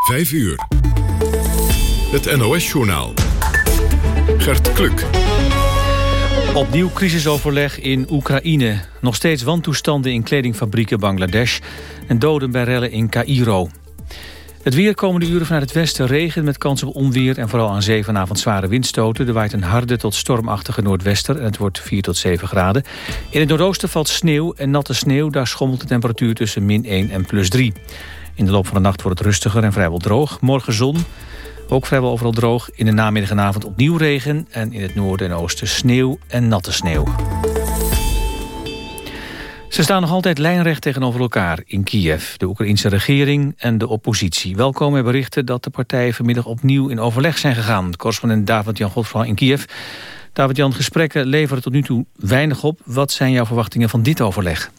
5 uur. Het NOS-journaal. Gert Kluk. Opnieuw crisisoverleg in Oekraïne. Nog steeds wantoestanden in kledingfabrieken Bangladesh... en doden bij rellen in Cairo. Het weer komende uren vanuit het westen regen met kans op onweer... en vooral aan zee vanavond zware windstoten. Er waait een harde tot stormachtige noordwester en het wordt 4 tot 7 graden. In het noordoosten valt sneeuw en natte sneeuw. Daar schommelt de temperatuur tussen min 1 en plus 3. In de loop van de nacht wordt het rustiger en vrijwel droog. Morgen zon, ook vrijwel overal droog. In de namiddag en avond opnieuw regen. En in het noorden en oosten sneeuw en natte sneeuw. Ze staan nog altijd lijnrecht tegenover elkaar in Kiev. De Oekraïnse regering en de oppositie. Welkom bij berichten dat de partijen vanmiddag opnieuw in overleg zijn gegaan. Correspondent David-Jan Godfran in Kiev. David-Jan, gesprekken leveren tot nu toe weinig op. Wat zijn jouw verwachtingen van dit overleg?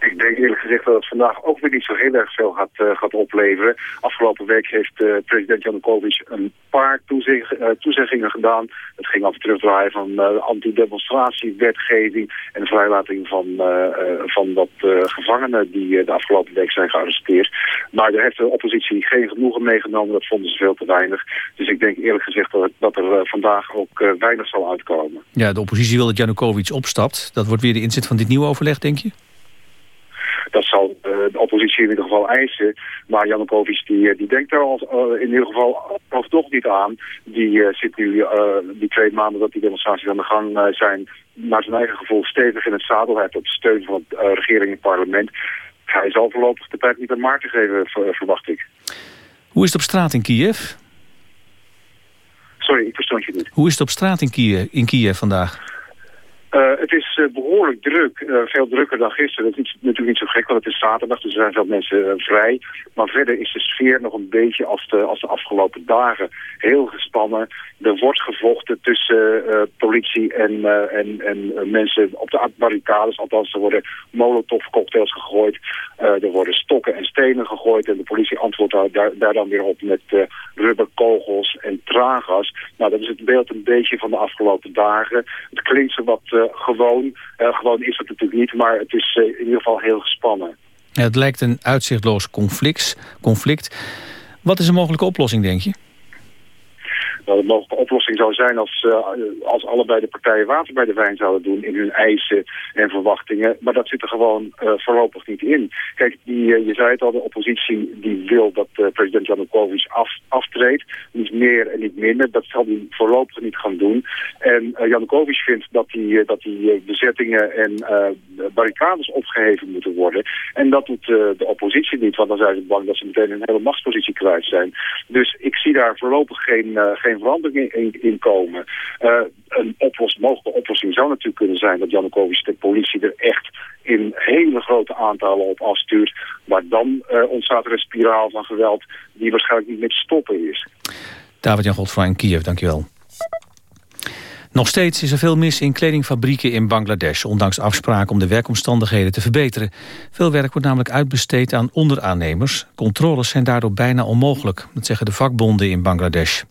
Ik denk gezegd dat het vandaag ook weer niet zo heel erg veel gaat, uh, gaat opleveren. Afgelopen week heeft uh, president Janukovic een paar uh, toezeggingen gedaan. Het ging over terugdraaien van anti-demonstratiewetgeving en de vrijlating van, van wat gevangenen die de afgelopen week zijn gearresteerd. Maar daar heeft de oppositie geen genoegen meegenomen, dat vonden ze veel te weinig. Dus ik denk eerlijk gezegd dat, dat er vandaag ook weinig zal uitkomen. Ja, de oppositie wil dat Janukovic opstapt. Dat wordt weer de inzet van dit nieuwe overleg, denk je? Dat zal uh, de oppositie in ieder geval eisen. Maar Janukovic die, die denkt er al, uh, in ieder geval of toch niet aan. Die zit nu die twee maanden dat die demonstraties aan de gang zijn... naar zijn eigen gevoel stevig in het zadel. Hij heeft op steun van de regering en het parlement. Hij zal voorlopig de tijd niet aan Maarten geven, verwacht ik. Hoe is het op straat in Kiev? Sorry, ik verstond je niet. Hoe is het op straat in Kiev, in Kiev vandaag? Uh, het is behoorlijk druk, uh, veel drukker dan gisteren. Dat is natuurlijk niet zo gek, want het is zaterdag, dus er zijn veel mensen vrij. Maar verder is de sfeer nog een beetje als de, als de afgelopen dagen. Heel gespannen. Er wordt gevochten tussen politie en, en, en mensen op de barricades. Althans, er worden molotovcocktails gegooid. er worden stokken en stenen gegooid. En de politie antwoordt daar, daar dan weer op met rubberkogels en traangas. Nou, dat is het beeld een beetje van de afgelopen dagen. Het klinkt zo wat gewoon. Uh, gewoon is het natuurlijk niet, maar het is uh, in ieder geval heel gespannen. Het lijkt een uitzichtloos conflict. conflict. Wat is een mogelijke oplossing, denk je? Nou, de mogelijke oplossing zou zijn als, uh, als allebei de partijen water bij de wijn zouden doen in hun eisen en verwachtingen. Maar dat zit er gewoon uh, voorlopig niet in. Kijk, die, uh, je zei het al, de oppositie die wil dat president Janukovic af, aftreedt. Niet meer en niet minder. Dat zal hij voorlopig niet gaan doen. En Janukovic vindt dat die, dat die bezettingen en barricades opgeheven moeten worden. En dat doet de oppositie niet, want dan zijn ze bang dat ze meteen een hele machtspositie kwijt zijn. Dus ik zie daar voorlopig geen, geen verandering in, komen. Uh, een mogelijke oplossing zou natuurlijk kunnen zijn dat Janukovic de politie er echt in hele grote aantallen op afstuurt. Maar dan uh, ontstaat er een spiraal van geweld die waarschijnlijk niet meer te stoppen is. David-Jan Godfrey in Kiev, dankjewel. Nog steeds is er veel mis in kledingfabrieken in Bangladesh... ondanks afspraken om de werkomstandigheden te verbeteren. Veel werk wordt namelijk uitbesteed aan onderaannemers. Controles zijn daardoor bijna onmogelijk. Dat zeggen de vakbonden in Bangladesh.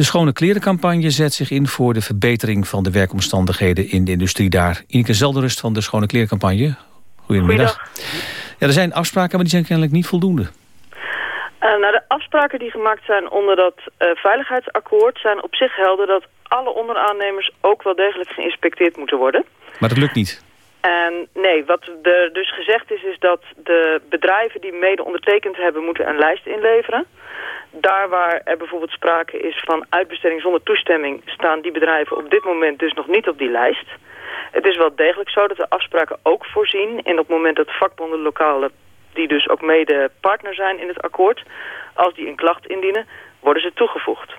De Schone Klerencampagne zet zich in voor de verbetering van de werkomstandigheden in de industrie daar. Ineke Zelderust van de Schone Klerencampagne. Goedemiddag. Ja, er zijn afspraken, maar die zijn kennelijk niet voldoende. Uh, nou, de afspraken die gemaakt zijn onder dat uh, veiligheidsakkoord zijn op zich helder dat alle onderaannemers ook wel degelijk geïnspecteerd moeten worden. Maar dat lukt niet. En nee, wat er dus gezegd is, is dat de bedrijven die mede ondertekend hebben moeten een lijst inleveren. Daar waar er bijvoorbeeld sprake is van uitbesteding zonder toestemming... staan die bedrijven op dit moment dus nog niet op die lijst. Het is wel degelijk zo dat de afspraken ook voorzien... in op het moment dat vakbonden lokale, die dus ook mede partner zijn in het akkoord... als die een klacht indienen, worden ze toegevoegd.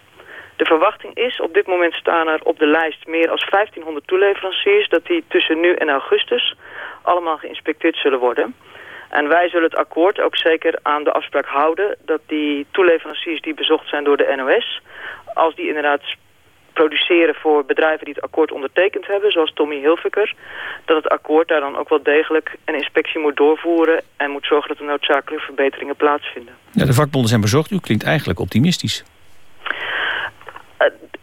De verwachting is, op dit moment staan er op de lijst meer dan 1500 toeleveranciers... dat die tussen nu en augustus allemaal geïnspecteerd zullen worden... En wij zullen het akkoord ook zeker aan de afspraak houden... dat die toeleveranciers die bezocht zijn door de NOS... als die inderdaad produceren voor bedrijven die het akkoord ondertekend hebben... zoals Tommy Hilfiger... dat het akkoord daar dan ook wel degelijk een inspectie moet doorvoeren... en moet zorgen dat er noodzakelijke verbeteringen plaatsvinden. Ja, de vakbonden zijn bezorgd. U klinkt eigenlijk optimistisch.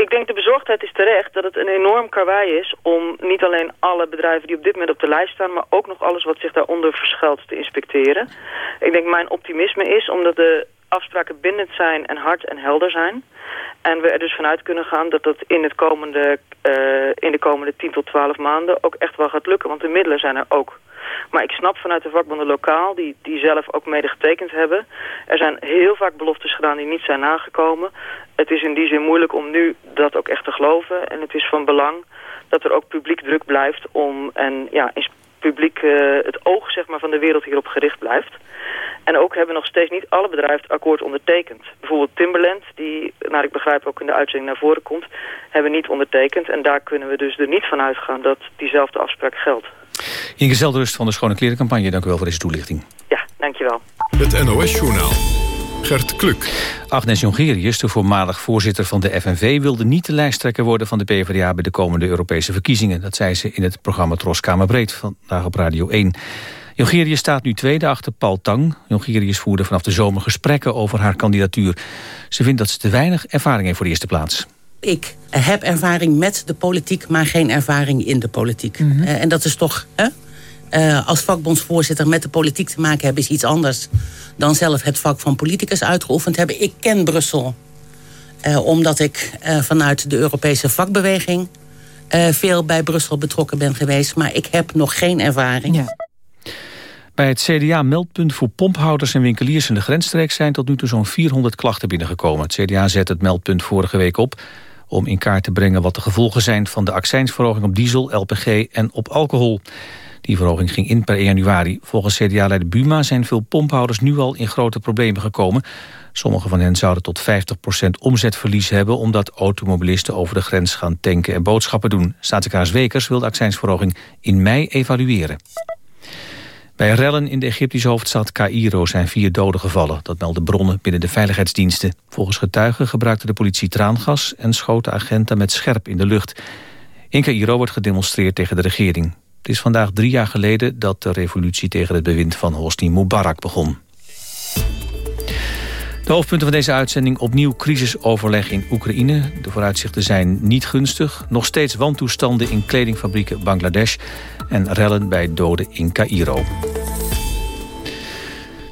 Ik denk de bezorgdheid is terecht dat het een enorm karwei is om niet alleen alle bedrijven die op dit moment op de lijst staan, maar ook nog alles wat zich daaronder verschuilt te inspecteren. Ik denk mijn optimisme is omdat de afspraken bindend zijn en hard en helder zijn. En we er dus vanuit kunnen gaan dat dat in, het komende, uh, in de komende 10 tot 12 maanden ook echt wel gaat lukken. Want de middelen zijn er ook. Maar ik snap vanuit de vakbonden lokaal, die, die zelf ook mede getekend hebben... er zijn heel vaak beloftes gedaan die niet zijn nagekomen. Het is in die zin moeilijk om nu dat ook echt te geloven. En het is van belang dat er ook publiek druk blijft om... en ja, publiek uh, het oog zeg maar, van de wereld hierop gericht blijft. En ook hebben nog steeds niet alle bedrijven het akkoord ondertekend. Bijvoorbeeld Timberland, die, naar ik begrijp ook in de uitzending naar voren komt, hebben niet ondertekend. En daar kunnen we dus er niet van uitgaan dat diezelfde afspraak geldt. Inge Zeldrust van de Schone Klerencampagne, dank u wel voor deze toelichting. Ja, dankjewel. Het NOS-journaal. Gert Kluk. Agnes Jongerius, de voormalig voorzitter van de FNV... wilde niet de lijsttrekker worden van de PvdA... bij de komende Europese verkiezingen. Dat zei ze in het programma Troskamerbreed vandaag op Radio 1. Jongerius staat nu tweede achter Paul Tang. Jongerius voerde vanaf de zomer gesprekken over haar kandidatuur. Ze vindt dat ze te weinig ervaring heeft voor de eerste plaats. Ik heb ervaring met de politiek, maar geen ervaring in de politiek. Mm en dat is toch... Hè? Uh, als vakbondsvoorzitter met de politiek te maken hebben... is iets anders dan zelf het vak van politicus uitgeoefend hebben. Ik ken Brussel uh, omdat ik uh, vanuit de Europese vakbeweging... veel bij Brussel betrokken ben geweest. Maar ik heb nog geen ervaring. Ja. Bij het CDA-meldpunt voor pomphouders en winkeliers in de grensstreek... zijn tot nu toe zo'n 400 klachten binnengekomen. Het CDA zet het meldpunt vorige week op om in kaart te brengen wat de gevolgen zijn van de accijnsverhoging op diesel, LPG en op alcohol. Die verhoging ging in per 1 januari. Volgens CDA-leider Buma zijn veel pomphouders nu al in grote problemen gekomen. Sommige van hen zouden tot 50% omzetverlies hebben... omdat automobilisten over de grens gaan tanken en boodschappen doen. Staatssecretaris Wekers wil de accijnsverhoging in mei evalueren. Bij rellen in de Egyptische hoofdstad Cairo zijn vier doden gevallen. Dat melden bronnen binnen de veiligheidsdiensten. Volgens getuigen gebruikte de politie traangas... en schoten agenten met scherp in de lucht. In Cairo wordt gedemonstreerd tegen de regering. Het is vandaag drie jaar geleden dat de revolutie tegen het bewind van Hosni Mubarak begon. De hoofdpunten van deze uitzending opnieuw crisisoverleg in Oekraïne. De vooruitzichten zijn niet gunstig. Nog steeds wantoestanden in kledingfabrieken Bangladesh... en rellen bij doden in Cairo.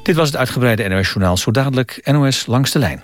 Dit was het uitgebreide NOS-journaal. Zo dadelijk NOS langs de lijn.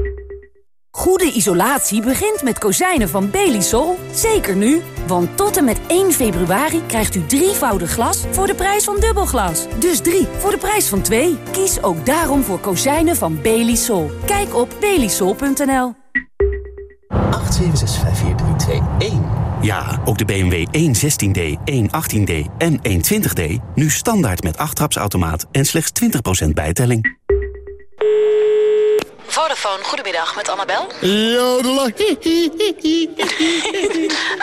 Goede isolatie begint met kozijnen van Belisol. Zeker nu, want tot en met 1 februari krijgt u drievoudig glas voor de prijs van dubbelglas. Dus drie voor de prijs van twee. Kies ook daarom voor kozijnen van Belisol. Kijk op belisol.nl. 8765432. Ja, ook de BMW 116D, 118D en 120D. Nu standaard met 8 trapsautomaat en slechts 20% bijtelling. Vodafone, goedemiddag, met Annabel. Jodela.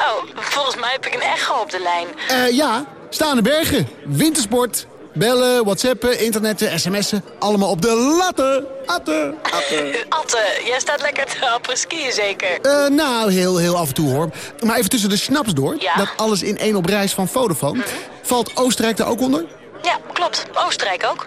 oh, volgens mij heb ik een echo op de lijn. Uh, ja, staande bergen, wintersport, bellen, whatsappen, internetten, sms'en. Allemaal op de latten. Atte, atte. atte, jij staat lekker te happen skiën zeker? Uh, nou, heel, heel af en toe hoor. Maar even tussen de snaps door. Ja? Dat alles in één op reis van Vodafone. Mhm. Valt Oostenrijk daar ook onder? Ja, klopt. Oostenrijk ook.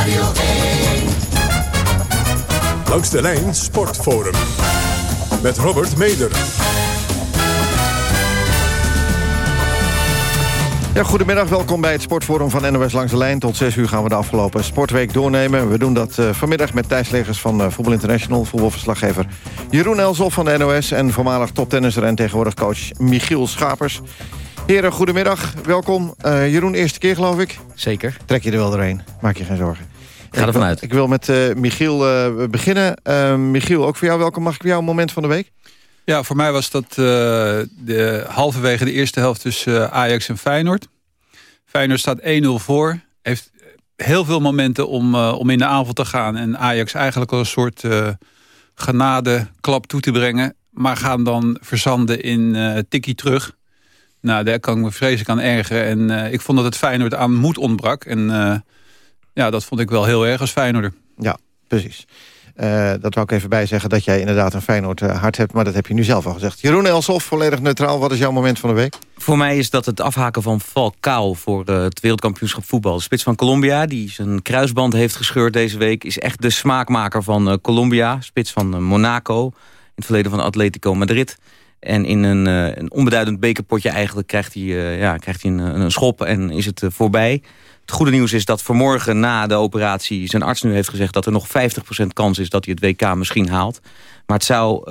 Radio 1. Langs de lijn Sportforum. Met Robert Meder. Ja, goedemiddag, welkom bij het Sportforum van NOS Langs de Lijn. Tot 6 uur gaan we de afgelopen sportweek doornemen. We doen dat uh, vanmiddag met Thijs Legers van uh, Voetbal International... voetbalverslaggever Jeroen Elsof van de NOS en voormalig toptennisser... en tegenwoordig coach Michiel Schapers. Heren, goedemiddag. Welkom. Uh, Jeroen, eerste keer geloof ik. Zeker. Trek je er wel doorheen. Maak je geen zorgen. Ik ga ervan uit. Ik wil met uh, Michiel uh, beginnen. Michiel, ook voor jou welkom. Mag ik voor jou een moment van de week? Ja, voor mij was dat de, halverwege de eerste helft tussen Ajax en Feyenoord. Feyenoord staat 1-0 voor. Heeft heel veel momenten om, om in de avond te gaan. En Ajax eigenlijk al een soort genade klap toe te brengen. Maar gaan dan verzanden in tikkie terug. Nou, daar kan ik me vreselijk aan ergeren. En uh, ik vond dat het Feyenoord aan moed ontbrak. En uh, ja, dat vond ik wel heel erg als Feyenoorder. Ja, precies. Uh, dat wou ik even bij zeggen dat jij inderdaad een Feyenoord hart hebt. Maar dat heb je nu zelf al gezegd. Jeroen Elsof, volledig neutraal. Wat is jouw moment van de week? Voor mij is dat het afhaken van Falcao voor het wereldkampioenschap voetbal. De spits van Colombia, die zijn kruisband heeft gescheurd deze week... is echt de smaakmaker van Colombia. Spits van Monaco. In het verleden van Atletico Madrid. En in een, uh, een onbeduidend bekerpotje eigenlijk krijgt hij, uh, ja, krijgt hij een, een, schop en is het uh, voorbij. Het goede nieuws is dat vanmorgen na de operatie zijn arts nu heeft gezegd... dat er nog 50% kans is dat hij het WK misschien haalt. Maar het zou,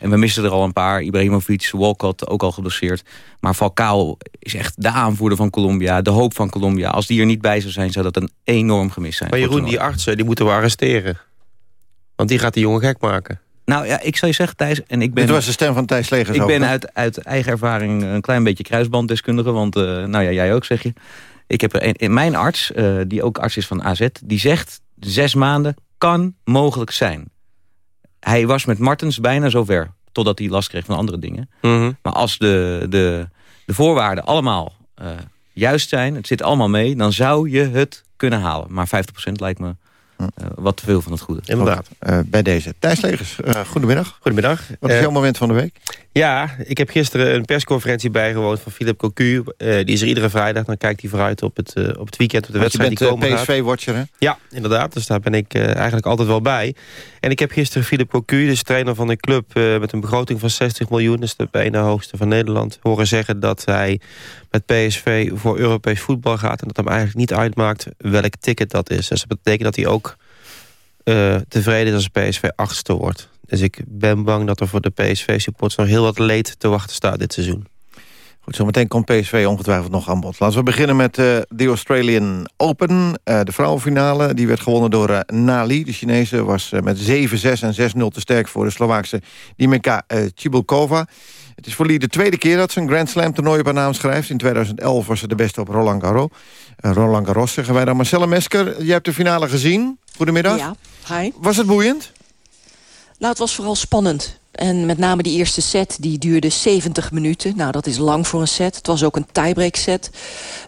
en we missen er al een paar, Ibrahimovic, Walcott ook al geblesseerd. Maar Falcao is echt de aanvoerder van Colombia, de hoop van Colombia. Als die er niet bij zou zijn, zou dat een enorm gemis zijn. Maar Jeroen, die artsen, die moeten we arresteren. Want die gaat die jongen gek maken. Nou ja, ik zou je zeggen, Thijs... En ik ben, Dit was de stem van Thijs Legers Ik ben uit, uit eigen ervaring een klein beetje kruisbanddeskundige. Want, uh, nou ja, jij ook zeg je. Ik heb een, mijn arts, uh, die ook arts is van AZ... die zegt, zes maanden kan mogelijk zijn. Hij was met Martens bijna zover. Totdat hij last kreeg van andere dingen. Mm -hmm. Maar als de, de, de voorwaarden allemaal uh, juist zijn... het zit allemaal mee, dan zou je het kunnen halen. Maar 50% lijkt me uh, wat te veel van het goede. Inderdaad. Uh, bij deze. Thijs Legers, uh, goedemiddag. Goedemiddag. Wat is jouw moment van de week? Ja, ik heb gisteren een persconferentie bijgewoond van Philip Cocu. die is er iedere vrijdag. Dan kijkt hij vooruit op het, op het weekend, op de Want wedstrijd je bent die komen PSV-watcher, hè? Ja, inderdaad. Dus daar ben ik eigenlijk altijd wel bij. En ik heb gisteren Philip Cocu, dus trainer van een club... met een begroting van 60 miljoen, dus de bijna hoogste van Nederland... horen zeggen dat hij met PSV voor Europees voetbal gaat... en dat hem eigenlijk niet uitmaakt welk ticket dat is. Dus dat betekent dat hij ook uh, tevreden is als PSV achtste wordt. Dus ik ben bang dat er voor de PSV-supporters nog heel wat leed te wachten staat dit seizoen. Goed, zometeen komt PSV ongetwijfeld nog aan bod. Laten we beginnen met uh, de Australian Open. Uh, de vrouwenfinale die werd gewonnen door uh, Nali. De Chinese was met 7-6 en 6-0 te sterk voor de Slovaakse Dimeka Cibulkova. Het is voor Lee de tweede keer dat ze een Grand Slam toernooi op haar naam schrijft. In 2011 was ze de beste op Roland Garros. Roland Garros zeggen wij dan. Marcelle Mesker, jij hebt de finale gezien. Goedemiddag. Ja, hi. Was het boeiend? Nou, het was vooral spannend. En met name die eerste set, die duurde 70 minuten. Nou, dat is lang voor een set. Het was ook een tiebreak set.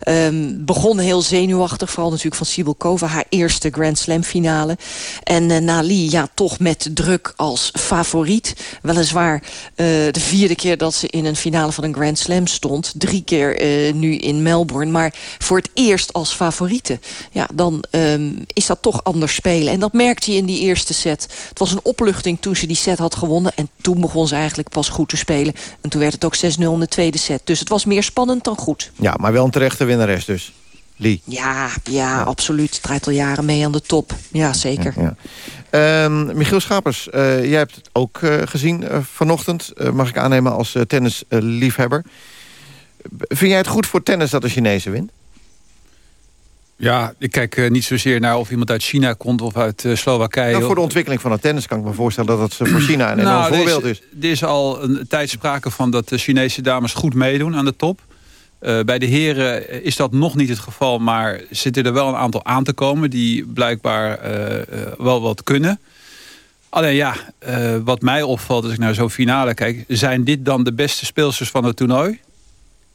Um, begon heel zenuwachtig, vooral natuurlijk van Sibylkova. Haar eerste Grand Slam finale. En uh, Nali, ja, toch met druk als favoriet. Weliswaar uh, de vierde keer dat ze in een finale van een Grand Slam stond. Drie keer uh, nu in Melbourne. Maar voor het eerst als favoriete. Ja, dan um, is dat toch anders spelen. En dat merkte je in die eerste set. Het was een opluchting toen ze die set had gewonnen. En toen begon ze eigenlijk pas goed te spelen. En toen werd het ook 6-0 in de tweede set. Dus het was meer spannend dan goed. Ja, maar wel een terechte winnares dus. Lee. Ja, ja, ja. absoluut. Het draait al jaren mee aan de top. Ja, zeker. Ja, ja. Um, Michiel Schapers, uh, jij hebt het ook uh, gezien uh, vanochtend. mag ik aannemen als tennisliefhebber. Vind jij het goed voor tennis dat de Chinezen wint? Ja, ik kijk uh, niet zozeer naar of iemand uit China komt of uit uh, Slowakije. Nou, voor de ontwikkeling van het tennis kan ik me voorstellen dat dat voor China een nou, enorm voorbeeld is. Er is al een tijd sprake van dat de Chinese dames goed meedoen aan de top. Uh, bij de heren is dat nog niet het geval, maar zitten er wel een aantal aan te komen die blijkbaar wel wat kunnen. Alleen ja, wat mij opvalt als ik naar zo'n finale kijk, zijn dit dan de beste speelsters van het toernooi?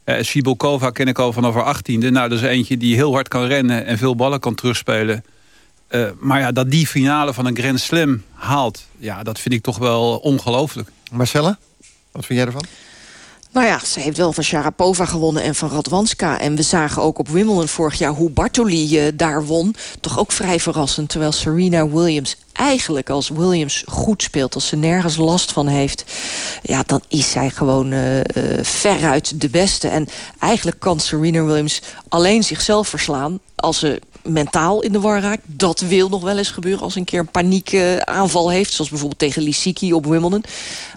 Uh, ken ik al vanaf haar achttiende. Nou, dat is eentje die heel hard kan rennen en veel ballen kan terugspelen. Uh, maar ja, dat die finale van een Grand Slam haalt... ja, dat vind ik toch wel ongelooflijk. Marcella, wat vind jij ervan? Nou ja, ze heeft wel van Sharapova gewonnen en van Radwanska. En we zagen ook op Wimbledon vorig jaar hoe Bartoli uh, daar won. Toch ook vrij verrassend. Terwijl Serena Williams eigenlijk als Williams goed speelt... als ze nergens last van heeft... ja, dan is zij gewoon uh, uh, veruit de beste. En eigenlijk kan Serena Williams alleen zichzelf verslaan... als ze mentaal in de war raakt. Dat wil nog wel eens gebeuren als een keer een paniekaanval heeft. Zoals bijvoorbeeld tegen Lissiki op Wimbledon.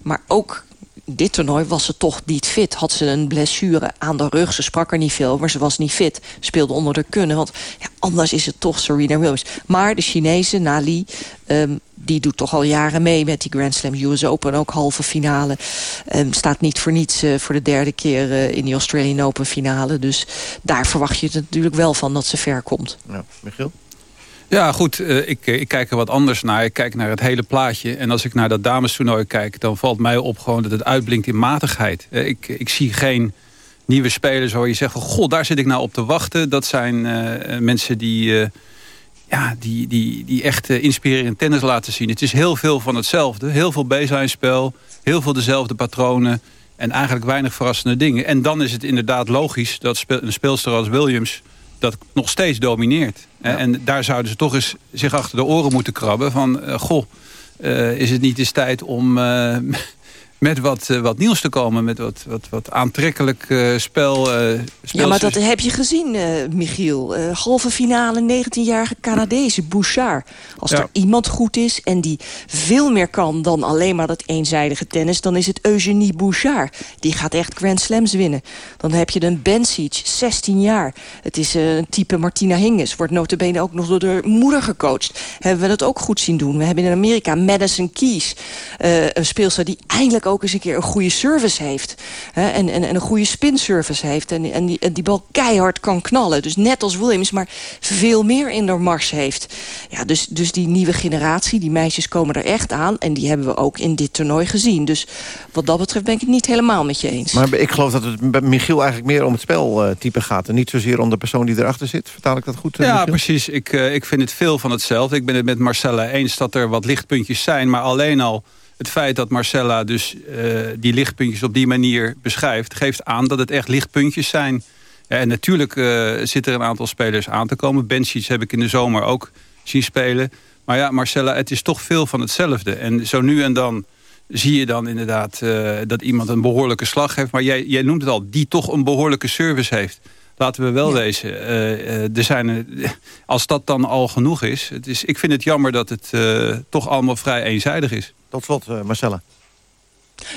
Maar ook dit toernooi was ze toch niet fit. Had ze een blessure aan de rug. Ze sprak er niet veel, maar ze was niet fit. Speelde onder de kunnen, want ja, anders is het toch Serena Williams. Maar de Chinese, Nali, um, die doet toch al jaren mee met die Grand Slam US Open. Ook halve finale. Um, staat niet voor niets uh, voor de derde keer uh, in die Australian Open finale. Dus daar verwacht je het natuurlijk wel van dat ze ver komt. Ja, Michiel? Ja, goed. Uh, ik, ik kijk er wat anders naar. Ik kijk naar het hele plaatje. En als ik naar dat damestoernooi kijk... dan valt mij op gewoon dat het uitblinkt in matigheid. Uh, ik, ik zie geen nieuwe spelers waar je zegt... Van, god, daar zit ik nou op te wachten. Dat zijn uh, mensen die, ja, die, die, die echt inspirerend tennis laten zien. Het is heel veel van hetzelfde. Heel veel baseline-spel. Heel veel dezelfde patronen. En eigenlijk weinig verrassende dingen. En dan is het inderdaad logisch dat een speelster als Williams dat nog steeds domineert. En daar zouden ze toch eens zich achter de oren moeten krabben. Van, uh, goh, uh, is het niet eens tijd om uh, met wat, uh, wat nieuws te komen. Met wat, wat, wat aantrekkelijk uh, spel. Uh, ja, maar dat heb je gezien, Michiel. halve finale, 19-jarige Canadese, Bouchard. Als ja. er iemand goed is en die veel meer kan dan alleen maar dat eenzijdige tennis... dan is het Eugenie Bouchard. Die gaat echt Grand Slams winnen. Dan heb je een Bencic, 16 jaar. Het is een type Martina Hingis. Wordt notabene ook nog door de moeder gecoacht. Hebben we dat ook goed zien doen. We hebben in Amerika Madison Keys. een speelster die eindelijk ook eens een keer een goede service heeft. Hè, en, en, en, een goede spinservice heeft. En, en, die, en die bal keihard kan knallen. Dus net als Williams, maar veel meer in de mars heeft. Ja, dus, dus die nieuwe generatie, die meisjes komen er echt aan. En die hebben we ook in dit toernooi gezien. Dus wat dat betreft ben ik het niet helemaal met je eens. Maar ik geloof dat het bij Michiel eigenlijk meer om het speltype gaat. En niet zozeer om de persoon die erachter zit. Vertaal ik dat goed? Ja, Michiel? precies. Ik, uh, ik vind het veel van hetzelfde. Ik ben het met Marcella eens dat er wat lichtpuntjes zijn. Maar alleen al het feit dat Marcella dus uh, die lichtpuntjes op die manier beschrijft... geeft aan dat het echt lichtpuntjes zijn. Ja, en natuurlijk uh, zitten er een aantal spelers aan te komen. Benchies heb ik in de zomer ook zien spelen. Maar ja, Marcella, het is toch veel van hetzelfde. En zo nu en dan zie je dan inderdaad uh, dat iemand een behoorlijke slag heeft. Maar jij, jij noemt het al, die toch een behoorlijke service heeft. Laten we wel ja. wezen. Uh, er zijn, als dat dan al genoeg is, het is... Ik vind het jammer dat het toch allemaal vrij eenzijdig is. Tot slot, uh, Marcella.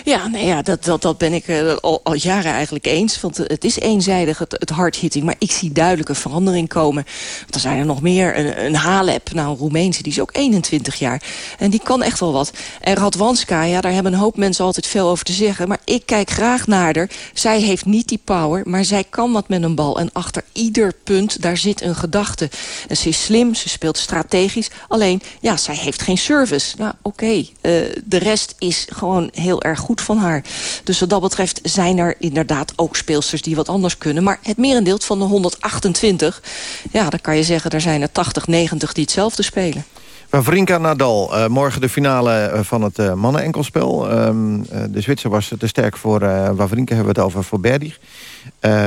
Ja, nee, ja dat, dat, dat ben ik uh, al, jaren eigenlijk eens. Want het is eenzijdig, het, het hardhitting. Maar ik zie duidelijke verandering komen. Want er zijn er nog meer. Een, een Halep, nou een Roemeense, die is ook 21 jaar. En die kan echt wel wat. En Radwanska, ja, daar hebben een hoop mensen altijd veel over te zeggen. Maar ik kijk graag naar haar. Zij heeft niet die power, maar zij kan wat met een bal. En achter ieder punt, daar zit een gedachte. Ze is slim, ze speelt strategisch. Alleen, ja, zij heeft geen service. Nou, oké. Uh, de rest is gewoon heel erg goed van haar. Dus wat dat betreft zijn er inderdaad ook speelsters die wat anders kunnen. Maar het merendeel van de 128, ja, dan kan je zeggen... er zijn er 80, 90 die hetzelfde spelen. Wawrinka Nadal, uh, morgen de finale van het uh, mannen-enkelspel. Uh, de Zwitser was te sterk voor Wawrinka, hebben we het over voor Berdig.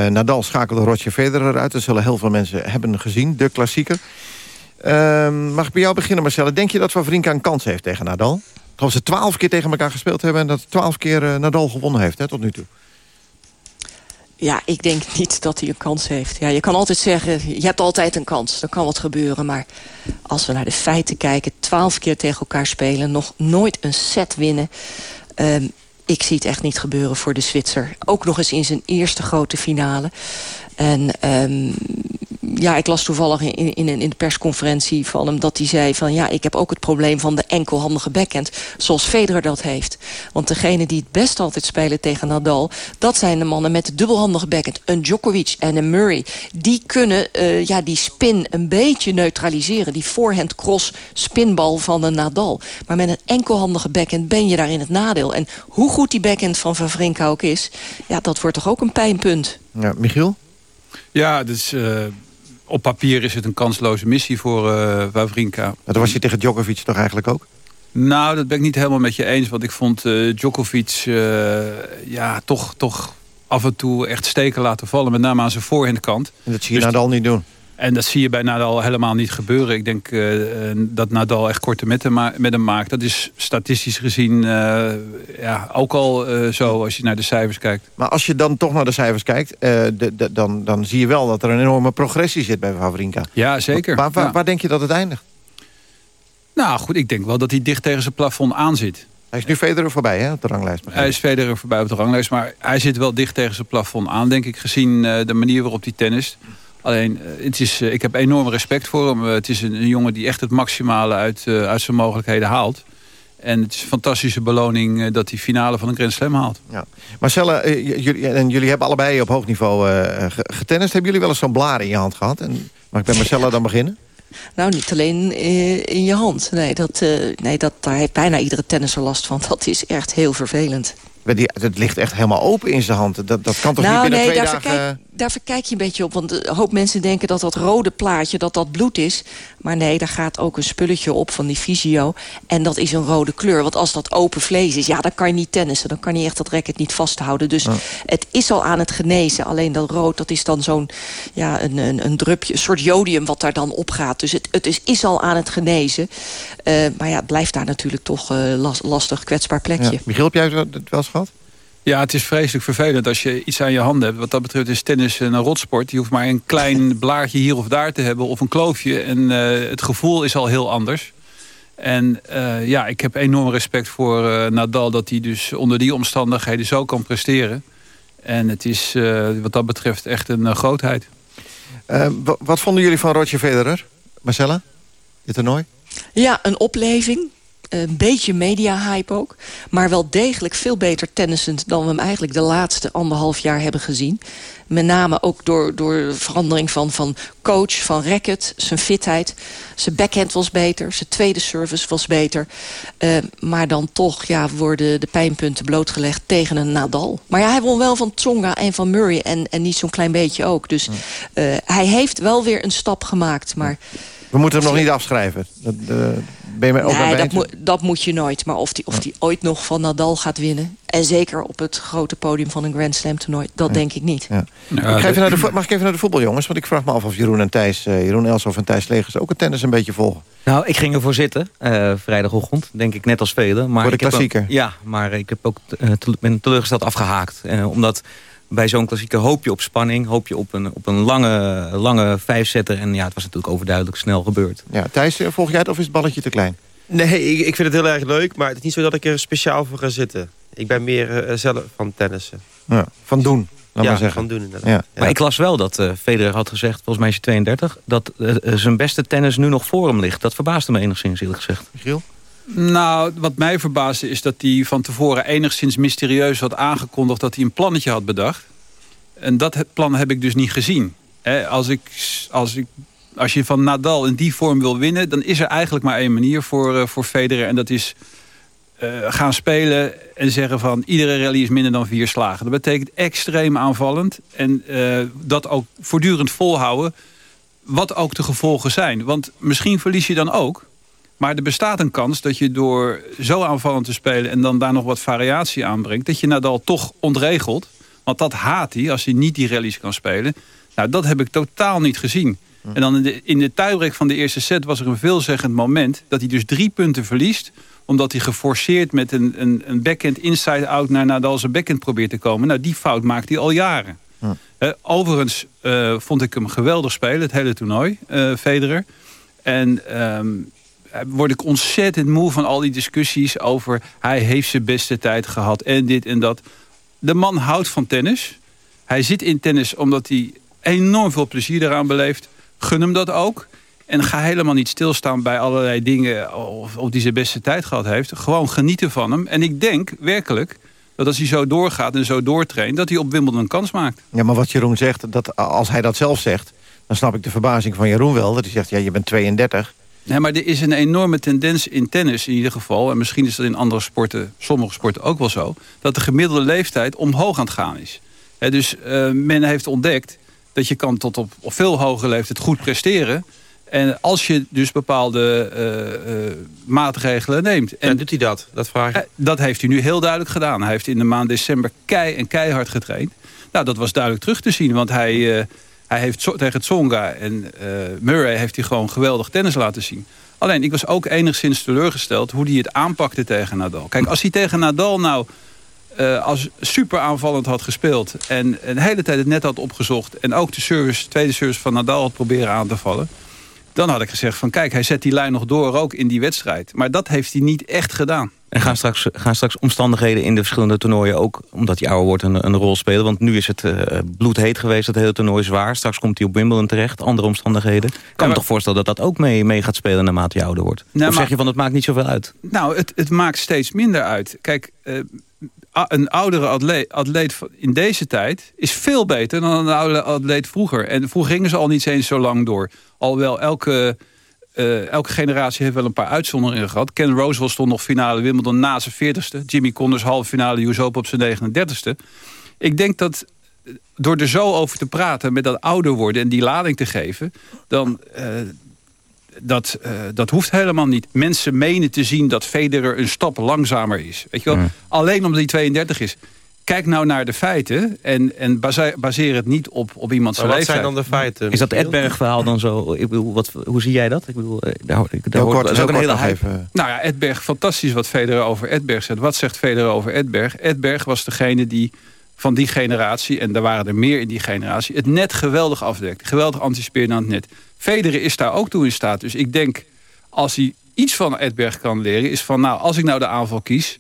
Nadal schakelde Roger Federer uit. Dat zullen heel veel mensen hebben gezien, de klassieker. Ehm, mag ik bij jou beginnen, Marcella? Denk je dat Wawrinka een kans heeft tegen Nadal? Geloof ze twaalf keer tegen elkaar gespeeld hebben... en dat twaalf keer uh, Nadal gewonnen heeft hè, tot nu toe. Ja, ik denk niet dat hij een kans heeft. Ja, je kan altijd zeggen, je hebt altijd een kans. Er kan wat gebeuren, maar als we naar de feiten kijken... twaalf keer tegen elkaar spelen, nog nooit een set winnen... Um, ik zie het echt niet gebeuren voor de Zwitser. Ook nog eens in zijn eerste grote finale. En um, ja, ik las toevallig in, in, in de persconferentie van hem... dat hij zei van ja, ik heb ook het probleem van de enkelhandige backhand... zoals Federer dat heeft. Want degene die het best altijd spelen tegen Nadal... dat zijn de mannen met de dubbelhandige backhand. Een Djokovic en een Murray. Die kunnen uh, ja, die spin een beetje neutraliseren. Die forehand cross spinbal van een Nadal. Maar met een enkelhandige backhand ben je daar in het nadeel. En hoe goed die backhand van Van Vrinka ook is... ja, dat wordt toch ook een pijnpunt. Ja, Michiel? Ja, dus uh, op papier is het een kansloze missie voor uh, Wawrinka. Maar dat was je tegen Djokovic toch eigenlijk ook? Nou, dat ben ik niet helemaal met je eens. Want ik vond uh, Djokovic ja, toch, toch af en toe echt steken laten vallen. Met name aan zijn voorhandkant. En dat zie je dus Nadal niet doen? En dat zie je bij Nadal helemaal niet gebeuren. Ik denk uh, dat Nadal echt korte metten met hem maakt. Dat is statistisch gezien uh, ja, ook al uh, zo als je naar de cijfers kijkt. Maar als je dan toch naar de cijfers kijkt... De, de, dan, dan zie je wel dat er een enorme progressie zit bij Wawrinka. Ja, zeker. Waar, waar, ja. waar denk je dat het eindigt? Nou goed, ik denk wel dat hij dicht tegen zijn plafond aan zit. Hij is nu Federer voorbij hè, op de ranglijst. Hij is Federer voorbij op de ranglijst. Maar hij zit wel dicht tegen zijn plafond aan, denk ik. Gezien de manier waarop hij tennis. Alleen, het is, ik heb enorm respect voor hem. Het is een, een jongen die echt het maximale uit, uit zijn mogelijkheden haalt. En het is een fantastische beloning dat hij finale van een Grand Slam haalt. Ja. Marcella, jullie, en jullie hebben allebei op hoog niveau uh, getennist. Hebben jullie wel eens zo'n blaar in je hand gehad? En, mag ik bij Marcella dan beginnen? Nou, niet alleen in je hand. Nee, dat, uh, nee dat, daar heeft bijna iedere tennisser last van. Dat is echt heel vervelend. Het ligt echt helemaal open in zijn hand. Dat, dat kan toch nou, niet binnen nee, twee daar dagen... Verkijk, daar verkijk je een beetje op. Want een hoop mensen denken dat dat rode plaatje, dat dat bloed is. Maar nee, daar gaat ook een spulletje op van die fysio. En dat is een rode kleur. Want als dat open vlees is, ja, dan kan je niet tennissen. Dan kan je echt dat racket niet vasthouden. Dus Oh. het is al aan het genezen. Alleen dat rood, dat is dan zo'n ja, een, een, een drupje, een soort jodium wat daar dan opgaat. Dus het, het is, is al aan het genezen. Uh, maar ja, het blijft daar natuurlijk toch uh, las, lastig, kwetsbaar plekje. Ja. Michiel, heb jij het wel eens? Ja, het is vreselijk vervelend als je iets aan je handen hebt. Wat dat betreft is tennis een rotsport. Je hoeft maar een klein blaadje hier of daar te hebben of een kloofje. En uh, het gevoel is al heel anders. En uh, ja, ik heb enorm respect voor uh, Nadal... dat hij dus onder die omstandigheden zo kan presteren. En het is wat dat betreft echt een grootheid. wat vonden jullie van Roger Federer? Marcella, dit toernooi? Ja, een opleving een beetje media-hype ook. Maar wel degelijk veel beter tennissend dan we hem eigenlijk de laatste anderhalf jaar hebben gezien. Met name ook door, door verandering van, van coach, van racket, zijn fitheid. Zijn backhand was beter, zijn tweede service was beter. Uh, maar dan toch ja, worden de pijnpunten blootgelegd tegen een Nadal. Maar ja, hij won wel van Tsonga en van Murray en, en niet zo'n klein beetje ook. Dus uh, hij heeft wel weer een stap gemaakt, maar... We moeten hem nog niet afschrijven. Dat, uh, ben je ook nee, dat, mo dat, moet je nooit. Maar of die, of die ooit nog van Nadal gaat winnen... en zeker op het grote podium van een Grand Slam toernooi... dat ja. denk ik niet. Ja. Ja, ik even de, mag ik even naar de voetbal, jongens? Want ik vraag me af of Jeroen en Thijs... Uh, Jeroen Elsof en Thijs Legers ook het tennis een beetje volgen. Nou, ik ging ervoor zitten, uh, vrijdagochtend. Denk ik net als velen. Maar Voor de ik heb klassieker? Ook, ja, maar ik heb ook uh, te, ben teleurgesteld afgehaakt. omdat bij zo'n klassieker hoop je op spanning. Hoop je op een, op een lange, lange vijfzetter. En ja, het was natuurlijk overduidelijk snel gebeurd. Ja, Thijs, volg jij het of is het balletje te klein? Nee, ik, ik vind het heel erg leuk. Maar het is niet zo dat ik er speciaal voor ga zitten. Ik ben meer uh, zelf van tennissen. Ja, van doen, laat ja, maar zeggen. van doen inderdaad. Ja. Maar ik las wel dat uh, Federer had gezegd, volgens mij is hij 32... dat uh, zijn beste tennis nu nog voor hem ligt. Dat verbaasde me enigszins, eerlijk gezegd. Michiel? Nou, wat mij verbaasde is dat hij van tevoren enigszins mysterieus had aangekondigd... dat hij een plannetje had bedacht. En dat plan heb ik dus niet gezien. Als, ik, als, ik, als je van Nadal in die vorm wil winnen... dan is er eigenlijk maar één manier voor, uh, voor Federer. En dat is uh, gaan spelen en zeggen van... iedere rally is minder dan vier slagen. Dat betekent extreem aanvallend. En uh, dat ook voortdurend volhouden. Wat ook de gevolgen zijn. Want misschien verlies je dan ook... Maar er bestaat een kans dat je door zo aanvallend te spelen... en dan daar nog wat variatie aanbrengt... dat je Nadal toch ontregelt... Want dat haat hij als hij niet die rallies kan spelen. Nou, dat heb ik totaal niet gezien. En dan in de, in de tiebreak van de eerste set was er een veelzeggend moment... dat hij dus drie punten verliest... omdat hij geforceerd met een, een, een backhand inside-out... naar Nadal zijn backhand probeert te komen. Nou, die fout maakt hij al jaren. Ja. Uh, overigens uh, vond ik hem geweldig spelen, het hele toernooi, uh, Federer. En... Um, word ik ontzettend moe van al die discussies over... hij heeft zijn beste tijd gehad en dit en dat de man houdt van tennis. Hij zit in tennis omdat hij enorm veel plezier eraan beleeft. Gun hem dat ook. En ga helemaal niet stilstaan bij allerlei dingen... of, of die zijn beste tijd gehad heeft. Gewoon genieten van hem. En ik denk werkelijk dat als hij zo doorgaat en zo doortraint... dat hij op Wimbledon kans maakt. Ja, maar wat Jeroen zegt, dat als hij dat zelf zegt... dan snap ik de verbazing van Jeroen wel. Dat hij zegt, ja, je bent 32... Nee, maar er is een enorme tendens in tennis in ieder geval... en misschien is dat in andere sporten, sommige sporten ook wel zo... dat de gemiddelde leeftijd omhoog aan het gaan is. He, dus uh, men heeft ontdekt dat je kan tot op, op veel hogere leeftijd goed presteren... En als je dus bepaalde uh, uh, maatregelen neemt... En doet hij dat? Dat vraag ik. Dat heeft hij nu heel duidelijk gedaan. Hij heeft in de maand december kei en keihard getraind. Nou, dat was duidelijk terug te zien, want hij... Hij heeft tegen Tsonga en Murray heeft hij gewoon geweldig tennis laten zien. Alleen, ik was ook enigszins teleurgesteld hoe hij het aanpakte tegen Nadal. Kijk, als hij tegen Nadal nou uh, als super aanvallend had gespeeld... en een hele tijd het net had opgezocht... en ook de service, tweede service van Nadal had proberen aan te vallen... dan had ik gezegd van kijk, hij zet die lijn nog door ook in die wedstrijd. Maar dat heeft hij niet echt gedaan. En gaan straks, gaan straks omstandigheden in de verschillende toernooien ook... omdat hij ouder wordt een, een rol spelen? Want nu is het uh, bloedheet geweest, het hele toernooi zwaar. Straks komt hij op Wimbledon terecht, andere omstandigheden. Ik kan me toch voorstellen dat dat ook mee, mee gaat spelen naarmate hij ouder wordt? Nou, of zeg je van het maakt niet zoveel uit? Nou, het, het maakt steeds minder uit. Kijk, uh, een oudere atleet, atleet, in deze tijd is veel beter dan een oude atleet vroeger. En vroeger gingen ze al niet eens zo lang door. Alhoewel elke, uh, elke generatie heeft wel een paar uitzonderingen gehad. Ken Rosewell stond nog finale Wimbledon na zijn 40ste. Jimmy Connors halve finale US Open op zijn 39ste. Ik denk dat door er zo over te praten, met dat ouder worden en die lading te geven... dan, uh, dat, uh, dat hoeft helemaal niet. Mensen menen te zien dat Federer een stap langzamer is. Weet je wel? Alleen omdat hij 32 is. Kijk nou naar de feiten en, en baseer het niet op, op iemands maar leeftijd. Wat zijn dan de feiten? Is dat Edberg-verhaal dan zo? Ik bedoel, wat, hoe zie jij dat? Ik bedoel, eh, daar, daar, dat is ook een hele hype. Nou ja, Edberg, fantastisch wat Federer over Edberg zegt. Wat zegt Federer over Edberg? Edberg was degene die van die generatie, en er waren er meer in die generatie... het net geweldig afdekt. Geweldig anticipeerde aan het net. Federer is daar ook toe in staat. Dus ik denk, als hij iets van Edberg kan leren... is van, nou, als ik nou de aanval kies...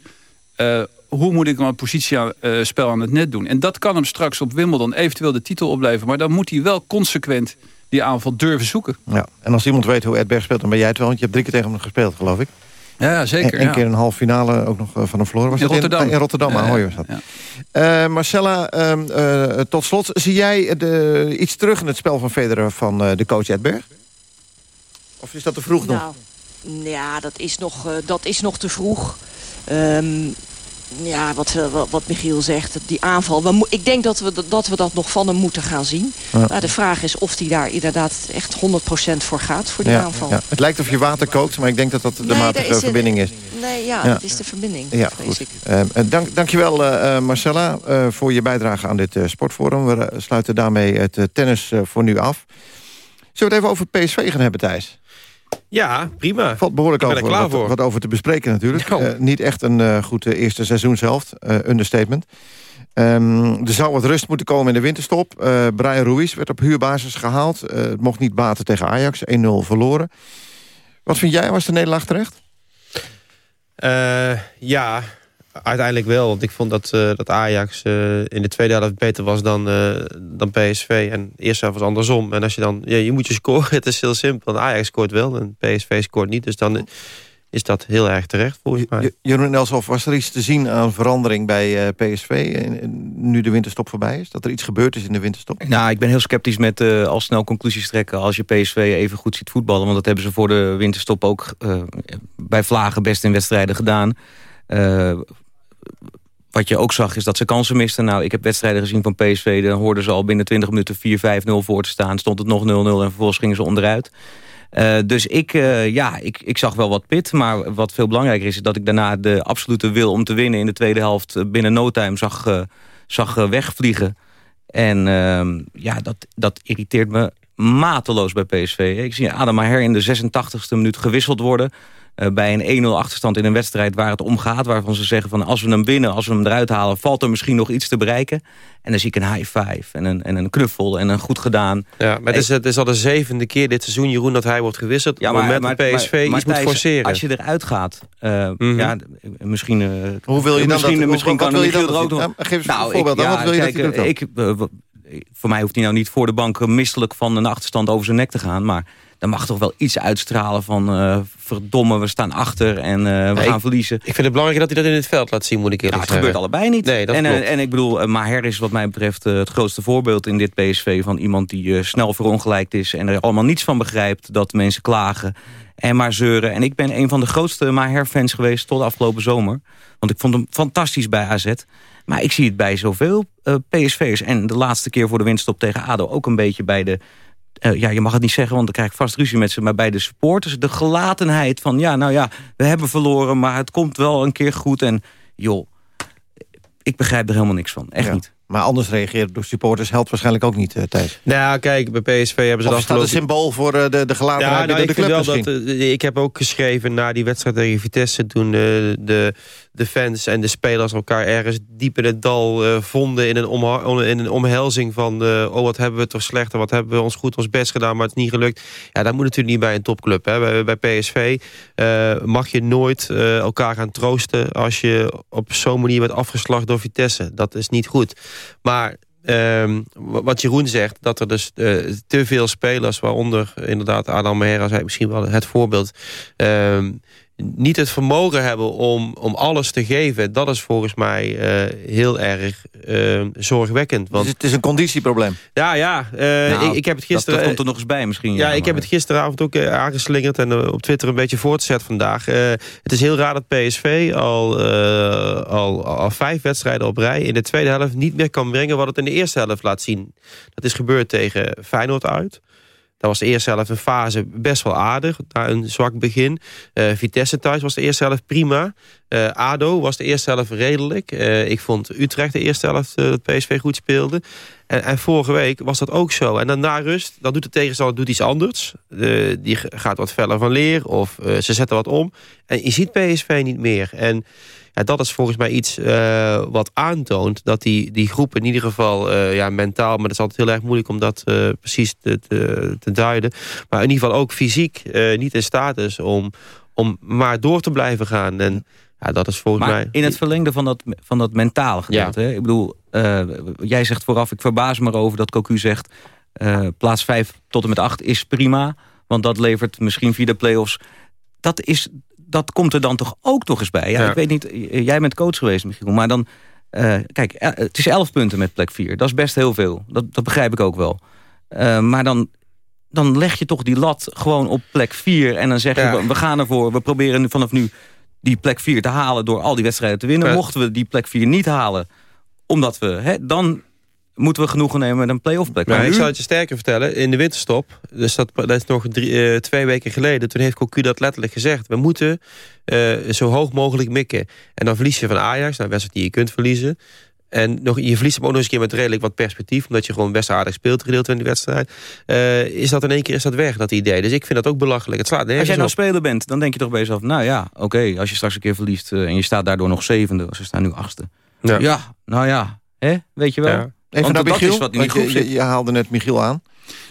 Uh, hoe moet ik mijn positiespel spel aan het net doen? En dat kan hem straks op Wimbledon eventueel de titel opleveren. Maar dan moet hij wel consequent die aanval durven zoeken. Ja, en als iemand weet hoe Edberg speelt, dan ben jij het wel. Want je hebt drie keer tegen hem gespeeld, geloof ik. Ja, zeker. Eén keer een half finale ook nog van een verloren. Was in Rotterdam. In, in Rotterdam, ja, Ahoy was dat. Ja. Uh, Marcella, uh, tot slot. Zie jij de, iets terug in het spel van Federer van de coach Edberg? Of is dat te vroeg nou, nog? Ja, dat is nog, dat is nog te vroeg. Um, ja, wat, wat, wat, Michiel zegt, die aanval. We ik denk dat we, dat we dat nog van hem moeten gaan zien. Ja. Nou, de vraag is of hij daar inderdaad echt 100% voor gaat, voor die ja, aanval. Ja. Het lijkt of je water kookt, maar ik denk dat dat de nee, matige verbinding is. Nee, ja, dat is de verbinding, ja, goed. Ik. Uh, dank, dankjewel uh, Marcella uh, voor je bijdrage aan dit sportforum. We sluiten daarmee het tennis voor nu af. Zullen we het even over PSV gaan hebben, Thijs? Ja, prima. Valt behoorlijk over, wat, voor. wat over te bespreken natuurlijk. Uh, niet echt een uh, goed uh, eerste seizoenshelft. understatement. Um, er zou wat rust moeten komen in de winterstop. Brian Ruiz werd op huurbasis gehaald. het mocht niet baten tegen Ajax. 1-0 verloren. Wat vind jij, was de nederlaag terecht? ja, uiteindelijk wel. Want ik vond dat, uh, dat Ajax uh, in de tweede helft beter was dan, uh, dan PSV. En de eerste helft was andersom. En als je dan, ja, je moet je scoren. Het is heel simpel. Want Ajax scoort wel en PSV scoort niet. Dus dan is dat heel erg terecht volgens mij. Jeroen Nelsoff, was er iets te zien aan verandering bij PSV... nu de winterstop voorbij is? Dat er iets gebeurd is in de winterstop? Nou, ik ben heel sceptisch met al snel conclusies trekken... als je PSV even goed ziet voetballen. Want dat hebben ze voor de winterstop ook bij Vlagen best in wedstrijden gedaan... Uh, wat je ook zag is dat ze kansen misten. Nou, ik heb wedstrijden gezien van PSV. Dan hoorden ze al binnen 20 minuten 4-5-0 voor te staan. Stond het nog 0-0 en vervolgens gingen ze onderuit. Uh, dus ik, uh, ja, ik, ik zag wel wat pit. Maar wat veel belangrijker is, is dat ik daarna de absolute wil om te winnen... in de tweede helft binnen no time zag, uh, zag wegvliegen. En ehm, ja, dat, dat irriteert me mateloos bij PSV. Ik zie Adam Maher in de 86e minuut gewisseld worden... Uh, bij een 1-0 achterstand in een wedstrijd waar het om gaat... waarvan ze zeggen van als we hem winnen, als we hem eruit halen... valt er misschien nog iets te bereiken. En dan zie ik een high five en een, en een knuffel en een goed gedaan. Ja, maar het is, het is al de zevende keer dit seizoen, Jeroen... dat hij wordt gewisseld ja, maar, met de PSV maar, maar, iets moet forceren. Als je eruit gaat, uh, mm -hmm. ja, misschien... Uh, Hoe wil je dan misschien, dat, misschien kan wil je er ook nog... Ja, geef eens nou, een voorbeeld ik, dan, wat wil je kijk, dat hij doet ik, Voor mij hoeft hij nou niet voor de bank misselijk van een achterstand over zijn nek te gaan... maar dan mag toch wel iets uitstralen van... Uh, verdomme, we staan achter en uh, we gaan ik, verliezen. Ik vind het belangrijk dat hij dat in het veld laat zien, moet ik eerlijk nou, het zeggen. gebeurt allebei niet. Nee, dat en, ik bedoel, Maher is wat mij betreft het grootste voorbeeld in dit PSV... van iemand die snel verongelijkt is en er allemaal niets van begrijpt... dat mensen klagen en maar zeuren. En ik ben een van de grootste Maher-fans geweest tot afgelopen zomer. Want ik vond hem fantastisch bij AZ. Maar ik zie het bij zoveel PSV'ers. En de laatste keer voor de winststop tegen ADO ook een beetje bij de uh, ja, je mag het niet zeggen, want dan krijg ik vast ruzie met ze... maar bij de supporters, de gelatenheid van... ja, nou ja, we hebben verloren, maar het komt wel een keer goed. En joh, ik begrijp er helemaal niks van. Echt ja. niet. Maar anders reageren door supporters helpt waarschijnlijk ook niet, uh, Thijs. Nou, kijk, bij PSV hebben ze dat... Of is een symbool voor uh, de, de gelatenheid ja, nou, de ik club wel dat, uh, Ik heb ook geschreven na die wedstrijd tegen Vitesse... toen de, de, de fans en de spelers elkaar ergens diep in het dal vonden... in een, in een omhelzing van... oh, wat hebben we toch slecht en wat hebben we ons goed ons best gedaan... maar het is niet gelukt. Ja, dat moet natuurlijk niet bij een topclub. Hè. Bij, bij PSV mag je nooit elkaar gaan troosten... als je op zo'n manier wordt afgeslacht door Vitesse. Dat is niet goed. Maar um, wat Jeroen zegt, dat er dus uh, te veel spelers... waaronder inderdaad Adam Mehera zei misschien wel het voorbeeld... Um, niet het vermogen hebben om, om alles te geven... dat is volgens mij uh, heel erg uh, zorgwekkend. Want, dus het is een conditieprobleem? Ja, ja. Uh, nou, ik, ik, heb het gisteren... Dat, komt er nog eens bij misschien. Ja, ja ik heb het gisteravond ook aangeslingerd... en op Twitter een beetje voortgezet vandaag. het is heel raar dat PSV al, al, al vijf wedstrijden op rij... in de tweede helft niet meer kan brengen... wat het in de eerste helft laat zien. Dat is gebeurd tegen Feyenoord uit... Dat was de eerste helft een fase best wel aardig. Na een zwak begin. Uh, Vitesse thuis was de eerste helft prima. Uh, ADO was de eerste helft redelijk. Uh, ik vond Utrecht de eerste helft dat PSV goed speelde. En, en, vorige week was dat ook zo. En dan na rust, dan doet de tegenstander doet iets anders. die gaat wat feller van leer of ze zetten wat om. En je ziet PSV niet meer. En ja, dat is volgens mij iets uh, wat aantoont dat die, die groep in ieder geval uh, ja, mentaal... maar dat is altijd heel erg moeilijk om dat uh, precies te, te, te, duiden... maar in ieder geval ook fysiek niet in staat is om, om maar door te blijven gaan. En ja, dat is volgens maar mij... in het verlengde van dat, van dat mentale gedeelte... Ja. Hè? Ik bedoel, jij zegt vooraf, ik verbaas me erover dat Cocu zegt... plaats 5 tot en met 8 is prima... want dat levert misschien via de play-offs... Dat is, dat komt er dan toch ook toch eens bij. Ja, Ik weet niet, jij bent coach geweest, Michiel, maar dan... Uh, kijk, het is 11 punten met plek 4. Dat is best heel veel. Dat, dat begrijp ik ook wel. Uh, maar dan, dan leg je toch die lat gewoon op plek 4... en dan zeg je, ja. we gaan ervoor, we proberen vanaf nu die plek 4 te halen... door al die wedstrijden te winnen. Mochten we die plek 4 niet halen, omdat we... Hè, dan moeten we genoegen nemen met een play-off plek. Maar ik zal het je sterker vertellen. In de winterstop, dus dat, dat is nog drie, uh, twee weken geleden... toen heeft Cocu dat letterlijk gezegd. We moeten uh, zo hoog mogelijk mikken. En dan verlies je van Ajax, nou wedstrijd die je kunt verliezen. En nog, je verliest hem ook nog eens een keer met redelijk wat perspectief... omdat je gewoon best aardig speelt gedeelte in die wedstrijd. Uh, is dat in één keer is dat weg, dat idee. Dus ik vind dat ook belachelijk. Het slaat als jij nou op. speler bent, dan denk je toch bij jezelf... nou ja, oké, okay, als je straks een keer verliest... en je staat daardoor nog zevende, ze staan nu achtste. Ja, ja nou ja, hè, weet je wel... Ja. Even naar Michiel, wat je, je, je, haalde net Michiel aan.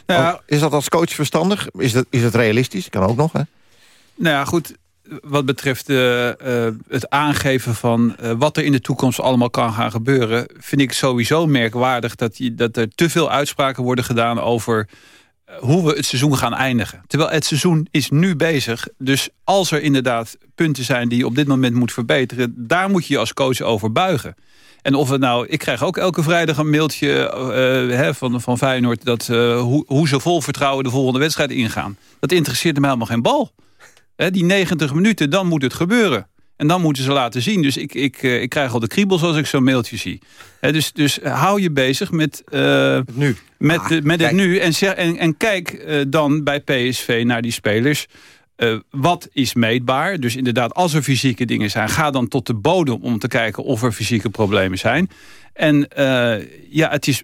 Nou, is dat als coach verstandig? Is, dat, is het realistisch? Kan ook nog, hè? Nou ja, goed. Wat betreft uh, uh, het aangeven van uh, wat er in de toekomst allemaal kan gaan gebeuren... vind ik sowieso merkwaardig dat, je, dat er te veel uitspraken worden gedaan over hoe we het seizoen gaan eindigen. Terwijl het seizoen is nu bezig. Dus als er inderdaad punten zijn die je op dit moment moet verbeteren... daar moet je je als coach over buigen. En of het nou, ik krijg ook elke vrijdag een mailtje uh, hè, van, van Feyenoord... Dat, uh, hoe, hoe ze vol vertrouwen de volgende wedstrijd ingaan. Dat interesseert hem helemaal geen bal. Hè, die 90 minuten, dan moet het gebeuren. En dan moeten ze laten zien. Dus ik, ik, ik krijg al de kriebels als ik zo'n mailtje zie. He, dus, dus hou je bezig met, uh, nu. met, ah, met het nu. En, en, en kijk uh, dan bij PSV naar die spelers. Uh, wat is meetbaar? Dus inderdaad, als er fysieke dingen zijn... ga dan tot de bodem om te kijken of er fysieke problemen zijn. En uh, ja, het is,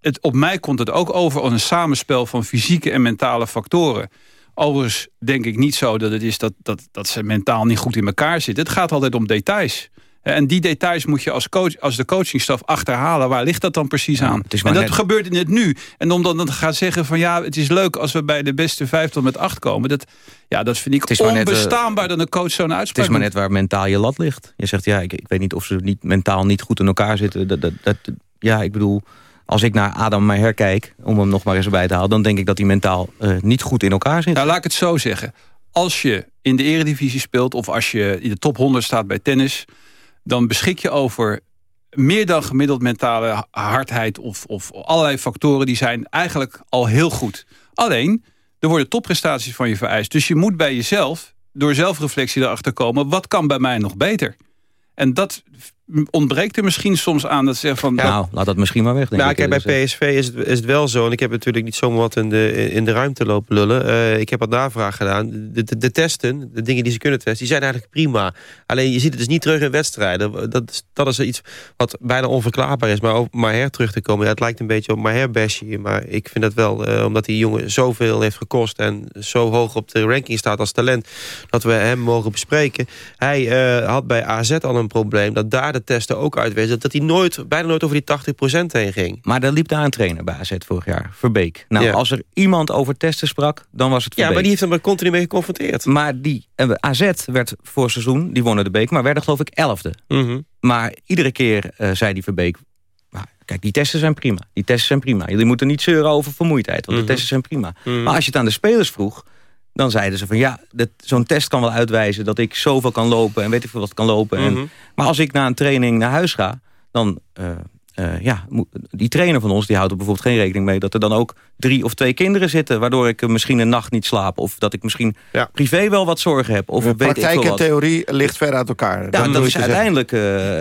het, op mij komt het ook over als een samenspel van fysieke en mentale factoren. Overigens denk ik niet zo dat het is dat, dat, dat ze mentaal niet goed in elkaar zitten. Het gaat altijd om details. En die details moet je als, coach, als de coachingstaf achterhalen. Waar ligt dat dan precies aan? en dat gebeurt in het nu. En om dan te gaan zeggen van ja, het is leuk als we bij de beste vijf tot met acht komen. Dat, ja, dat vind ik het onbestaanbaar net, uh, dat een coach zo'n uitspraak Het is maar net waar mentaal je lat ligt. Je zegt ja, ik, ik weet niet of ze niet, mentaal niet goed in elkaar zitten. Dat, dat, dat, ja, ik bedoel, als ik naar Adam Maher kijk, om hem nog maar eens erbij te halen... dan denk ik dat hij mentaal uh, niet goed in elkaar zit. Nou, laat ik het zo zeggen. Als je in de eredivisie speelt of als je in de top 100 staat bij tennis dan beschik je over meer dan gemiddeld mentale hardheid... Of, of allerlei factoren die zijn eigenlijk al heel goed. Alleen, er worden topprestaties van je vereist. Dus je moet bij jezelf, door zelfreflectie erachter komen... wat kan bij mij nog beter? En dat ontbreekt er misschien soms aan dat ze zeggen van... nou, laat dat misschien maar weg. Denk nou, ik, kijk, bij PSV is het, is het wel zo. En ik heb natuurlijk niet zomaar wat in de, in de ruimte lopen lullen. Eh, ik heb wat navraag gedaan. De, de, de testen, de dingen die ze kunnen testen, die zijn eigenlijk prima. Alleen je ziet het dus niet terug in wedstrijden. Dat, is- dat is iets wat bijna onverklaarbaar is. Maar op Maher terug te komen, ja, het lijkt een beetje op Maher basje. Maar ik vind dat wel, eh, omdat die jongen zoveel heeft gekost... en zo hoog op de ranking staat als talent... dat we hem mogen bespreken. Hij eh, had bij AZ al een probleem... dat daar de testen ook uitwezen... dat hij nooit, bijna nooit over die 80% heen ging. Maar er liep daar een trainer bij AZ vorig jaar, Verbeek. Nou, Ja. als er iemand over testen sprak, dan was het Ja, Verbeek. maar die heeft hem er continu mee geconfronteerd. Maar die, eh, AZ werd voor seizoen, die wonnen de beek... maar werden geloof ik elfde. Mhm. Maar iedere keer eh, zei die Verbeek... "Nou, Kijk, die testen zijn prima. Die testen zijn prima. Jullie moeten niet zeuren over vermoeidheid, want Mhm. de testen zijn prima. Mhm. Maar als je het aan de spelers vroeg... dan zeiden ze van ja, zo'n test kan wel uitwijzen... dat ik zoveel kan lopen en weet ik veel wat kan lopen. Mhm. En, maar als ik na een training naar huis ga... dan, eh, eh, ja, die trainer van ons die houdt er bijvoorbeeld geen rekening mee... dat er dan ook drie of twee kinderen zitten... waardoor ik eh, misschien een nacht niet slaap... of dat ik misschien privé wel wat zorgen heb. Of weet ik Praktijk veel en wat. theorie ligt ver uit elkaar. Ja, Dat is uiteindelijk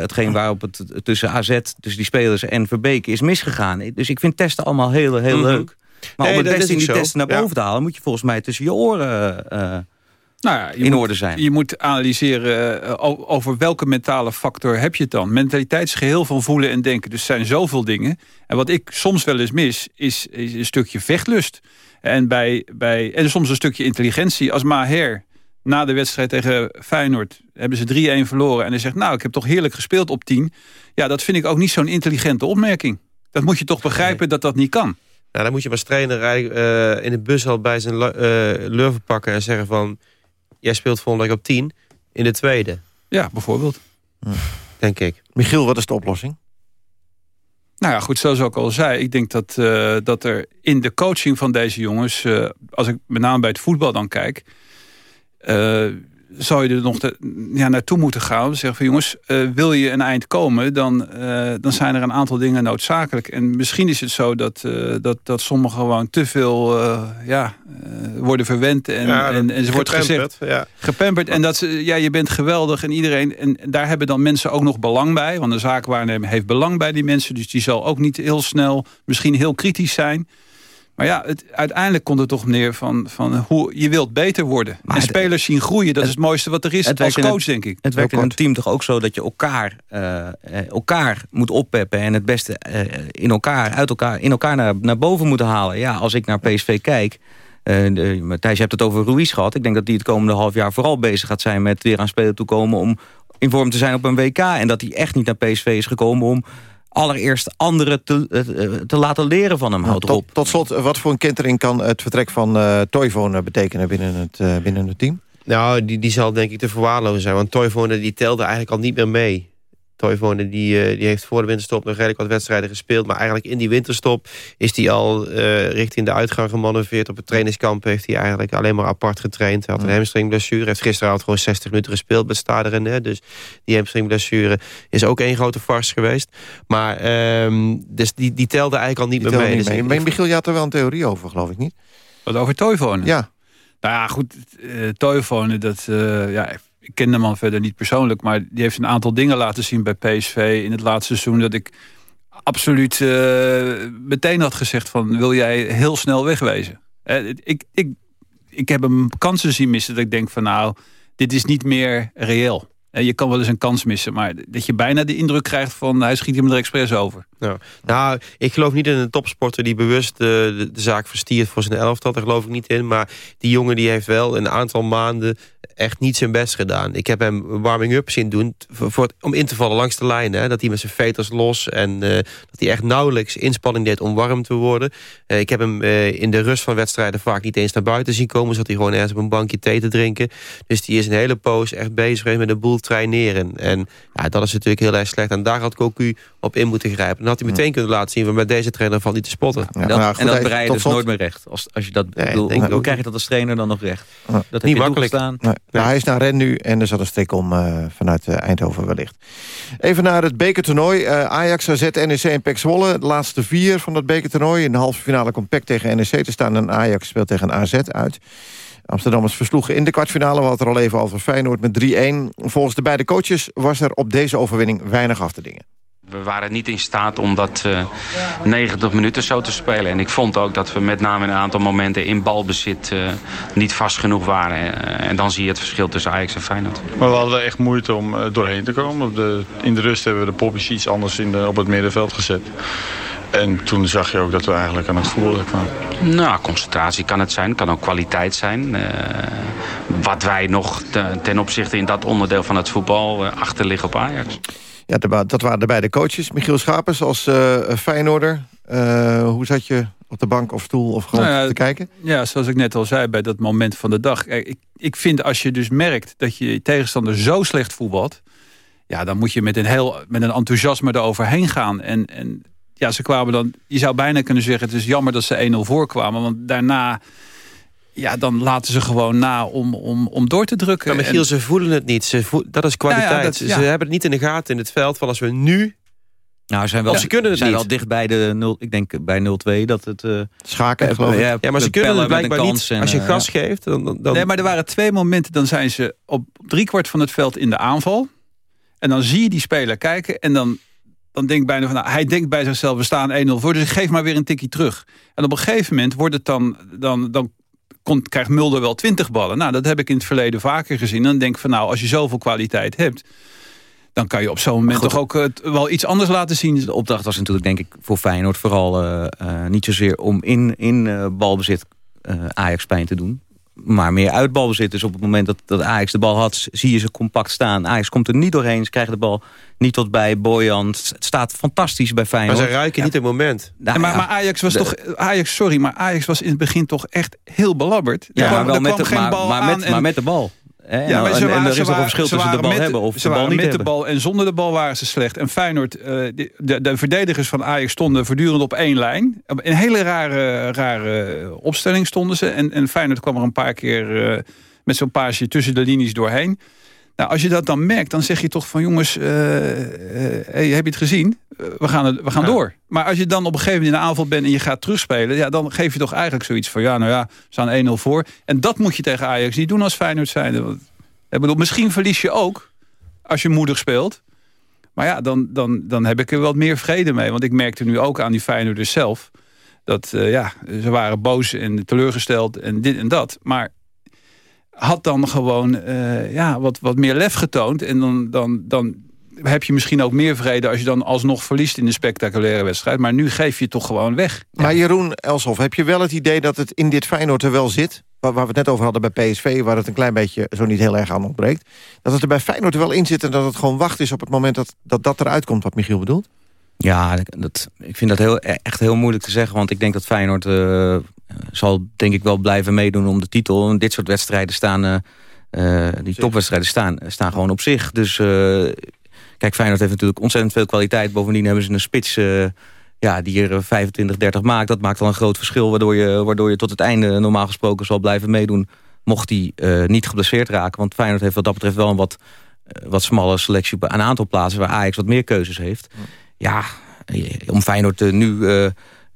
hetgeen waarop het tussen AZ, tussen die spelers en Verbeek is misgegaan. Dus ik vind testen allemaal heel, heel Mhm. leuk. Maar Nee, om het beste in die zo. testen naar Ja. boven te halen... moet je volgens mij tussen je oren eh, Nou ja, in moet- orde zijn. Je moet analyseren eh, over welke mentale factor heb je het dan. Mentaliteit is geheel van voelen en denken. Dus er zijn zoveel dingen. En wat ik soms wel eens mis, is, is een stukje vechtlust. En, bij, bij, en soms een stukje intelligentie. Als Maher na de wedstrijd tegen Feyenoord hebben ze 3-1 verloren. En hij zegt, nou, ik heb toch heerlijk gespeeld op 10. Ja, dat vind ik ook niet zo'n intelligente opmerking. Dat moet je toch begrijpen dat dat niet kan. Nou, dan moet je maar als trainer eh, in de bus al bij zijn uh, lurven pakken en zeggen van... jij speelt volgende week op 10 in de tweede. Ja, bijvoorbeeld. Denk ik. Michiel, wat is de oplossing? Nou ja, goed, zoals ik al zei. Ik denk dat, eh, dat er in de coaching van deze jongens... eh, als ik met name bij het voetbal dan kijk... eh, zou je er nog de, ja, naartoe moeten gaan. Zeggen van jongens, eh, wil je een eind komen... Dan, eh, dan zijn er een aantal dingen noodzakelijk. En misschien is het zo dat, eh, dat, dat sommigen gewoon te veel ja, worden verwend. En, Ja, en, en ze wordt gezegd... ja. Gepamperd. En dat ze, ja, je bent geweldig en iedereen... En daar hebben dan mensen ook nog belang bij. Want de zaakwaarnemer heeft belang bij die mensen. Dus die zal ook niet heel snel misschien heel kritisch zijn. Maar ja, het, uiteindelijk komt het toch neer van, van hoe je wilt beter worden. en het- spelers zien groeien, dat is het mooiste wat er is als coach, denk ik. Het werkt in een team toch ook zo dat je elkaar, eh, eh, elkaar moet oppeppen... en het beste eh, in elkaar, uit elkaar, in elkaar naar, naar boven moeten halen. Ja, als ik naar PSV kijk... eh, de, Matthijs, je hebt het over Ruiz gehad. Ik denk dat die het komende half jaar vooral bezig gaat zijn... met weer aan spelen toekomen om in vorm te zijn op een WK. En dat hij echt niet naar PSV is gekomen om allereerst anderen te, eh, te laten leren van hem. Houd tot, erop. tot slot, wat voor een kentering kan het vertrek van eh Toivonen betekenen binnen het, eh, binnen het team? Nou, die, die zal denk ik te verwaarlozen zijn. Want Toivonen die telde eigenlijk al niet meer mee. Toivonen die, eh, die heeft voor de winterstop nog redelijk wat wedstrijden gespeeld. Maar eigenlijk in die winterstop is hij al eh, richting de uitgang gemanoeuvreerd. Op het trainingskamp heeft hij eigenlijk alleen maar apart getraind. Hij had een hamstringblessure. heeft gisteravond gewoon 60 minuten gespeeld met Stade René. Dus die hamstringblessure is ook één grote farce geweest. Maar ehm, dus die, die telde eigenlijk al niet Die meer mee. niet Dus mee. Maar Michiel, je had er wel een theorie over, geloof ik niet? Wat over Toivonen? Ja. Nou ja, goed, uh, Toivonen, dat, uh, ja, de man verder niet persoonlijk... maar die heeft een aantal dingen laten zien bij PSV in het laatste seizoen... dat ik absoluut uh, meteen had gezegd van... wil jij heel snel wegwezen? Uh, ik, ik, ik heb hem kansen zien missen dat ik denk van... nou, dit is niet meer reëel. Je kan wel eens een kans missen, maar dat je bijna de indruk krijgt van... hij schiet hem er expres over. Nou, ik geloof niet in een topsporter die bewust de, de, de zaak verstiert voor zijn elftal. Daar geloof ik niet in. Maar die jongen die heeft wel een aantal maanden echt niet zijn best gedaan. Ik heb hem warming-up zien doen voor, om in te vallen langs de lijn. Hè, dat hij met zijn veters los en uh, dat hij echt nauwelijks inspanning deed om warm te worden. Uh, ik heb hem uh, in de rust van wedstrijden vaak niet eens naar buiten zien komen. Zat hij gewoon ergens op een bankje thee te drinken. Dus die is een hele poos echt bezig geweest met een boel traineren. En ja, dat is natuurlijk heel erg slecht. En daar had Cocu op in moeten grijpen. Dan had hij meteen kunnen laten zien, van met deze trainer valt niet te spotten. Ja, dat, nou, goed, en dat bereid je dus nooit meer recht. Als, als je dat nee, bedoel, hoe, hoe krijg je dat als trainer dan nog recht? Ja. Dat niet makkelijk. Nee. Nou, hij is naar Ren nu en er zat een strik om uh, vanuit uh, Eindhoven wellicht. Even naar het bekertoernooi. Uh, Ajax, AZ, NEC en PEC Zwolle. De laatste vier van dat bekertoernooi. In de halve finale komt PEC tegen NEC te staan en Ajax speelt tegen AZ uit. Amsterdammers versloegen in de kwartfinale... we hadden er al even over Feyenoord met 3-1. Volgens de beide coaches was er op deze overwinning weinig af te dingen. We waren niet in staat om dat uh, 90 minuten zo te spelen. En ik vond ook dat we met name in een aantal momenten in balbezit uh, niet vast genoeg waren. Uh, en dan zie je het verschil tussen Ajax en Feyenoord. Maar we hadden echt moeite om doorheen te komen. Op de, in de rust hebben we de poppies iets anders in de, op het middenveld gezet. En toen zag je ook dat we eigenlijk aan het voetballen kwamen. Nou, concentratie kan het zijn. kan ook kwaliteit zijn. Uh, wat wij nog te, ten opzichte in dat onderdeel van het voetbal uh, achter liggen op Ajax. Ja, dat waren de beide coaches. Michiel Schapers als uh, Feyenoorder. hoe zat je op de bank of stoel of gewoon nou ja, te kijken? Ja, zoals ik net al zei bij dat moment van de dag. Ik, ik vind als je dus merkt dat je tegenstander zo slecht voetbalt... ja, dan moet je met een, heel, met een enthousiasme eroverheen gaan. En, en ja, ze kwamen dan... Je zou bijna kunnen zeggen, het is jammer dat ze 1-0 voorkwamen. Want daarna... Ja, dan laten ze gewoon na om, om, om door te drukken. Ja, Michiel, en... ze voelen het niet. Ze voel... Dat is kwaliteit. Ja, ja, dat, ze hebben het niet in de gaten in het veld. Van als we nu nou, zijn wel, ze kunnen het zijn niet. wel dicht bij de 0, ik denk bij 0-2 dat het uh, schaken uh, geloof ik. Ja, ja maar ze kunnen het blijkbaar niet. En, als je gas uh, geeft, dan, dan, Nee, maar er waren twee momenten dan zijn ze op driekwart van het veld in de aanval. En dan zie je die speler kijken en dan dan denk ik bijna van, nou, hij denkt bij zichzelf, we staan 1-0 voor, dus ik geef maar weer een tikkie terug. En op een gegeven moment wordt het dan, dan, dan komt, krijgt Mulder wel 20 ballen. Nou, dat heb ik in het verleden vaker gezien. Dan denk ik van, nou, als je zoveel kwaliteit hebt, dan kan je op zo'n moment toch ook uh, wel iets anders laten zien. De opdracht was natuurlijk, denk ik, voor Feyenoord vooral uh, uh, niet zozeer om in, in balbezit Ajax pijn te doen maar meer uitbalbezit. Dus op het moment dat, dat Ajax de bal had, zie je ze compact staan. Ajax komt er niet doorheen, ze krijgen de bal niet tot bij. Boyan, het staat fantastisch bij Feyenoord. Maar ze ruiken ja. niet het moment. Nou, maar, maar, Ajax was de, toch, Ajax, sorry, maar Ajax was in het begin toch echt heel belabberd. Ja, kwam, maar, wel met de, geen maar, bal maar, met, en, maar met de bal. Ja, maar en, ze waren, en er is nog nog een verschil tussen de bal hebben of ze de bal niet met hebben. de bal en zonder de bal waren ze slecht. En Feyenoord, uh, de, de, de, verdedigers van Ajax stonden voortdurend op één lijn. Een hele rare, rare opstelling stonden ze. En, en Feyenoord kwam er een paar keer uh, met zo'n paasje tussen de linies doorheen. Nou, als je dat dan merkt, dan zeg je toch van jongens, uh, hey, heb je het gezien? we gaan, we gaan ja. door. Maar als je dan op een gegeven moment in de aanval bent en je gaat terugspelen... Ja, dan geef je toch eigenlijk zoiets van, ja, nou ja, we staan 1-0 voor. En dat moet je tegen Ajax niet doen als Feyenoord zijn. Ik bedoel, misschien verlies je ook als je moedig speelt. Maar ja, dan, dan, dan heb ik er wat meer vrede mee. Want ik merkte nu ook aan die Feyenoorders zelf... dat ja, ze waren boos en teleurgesteld en dit en dat. Maar had dan gewoon uh, ja, wat, wat meer lef getoond. En dan, dan, dan heb je misschien ook meer vrede... als je dan alsnog verliest in de spectaculaire wedstrijd. Maar nu geef je het toch gewoon weg. Maar Jeroen Elshoff, heb je wel het idee dat het in dit Feyenoord er wel zit? Waar, waar we het net over hadden bij PSV... waar het een klein beetje zo niet heel erg aan ontbreekt. Dat het er bij Feyenoord er wel in zit... en dat het gewoon wacht is op het moment dat dat, dat eruit komt... wat Michiel bedoelt? Ja, dat, ik vind dat heel, echt heel moeilijk te zeggen. Want ik denk dat Feyenoord uh, zal denk ik wel blijven meedoen om de titel. En dit soort wedstrijden staan... Uh, uh, die topwedstrijden staan, staan gewoon op zich. Dus kijk, Feyenoord heeft natuurlijk ontzettend veel kwaliteit. Bovendien hebben ze een spits ja, die er 25, 30 maakt. Dat maakt al een groot verschil. Waardoor je, waardoor je tot het einde normaal gesproken zal blijven meedoen. Mocht hij niet geblesseerd raken. Want Feyenoord heeft wat dat betreft wel een wat, wat smalle selectie op een aantal plaatsen. Waar Ajax wat meer keuzes heeft. Ja, om Feyenoord uh, nu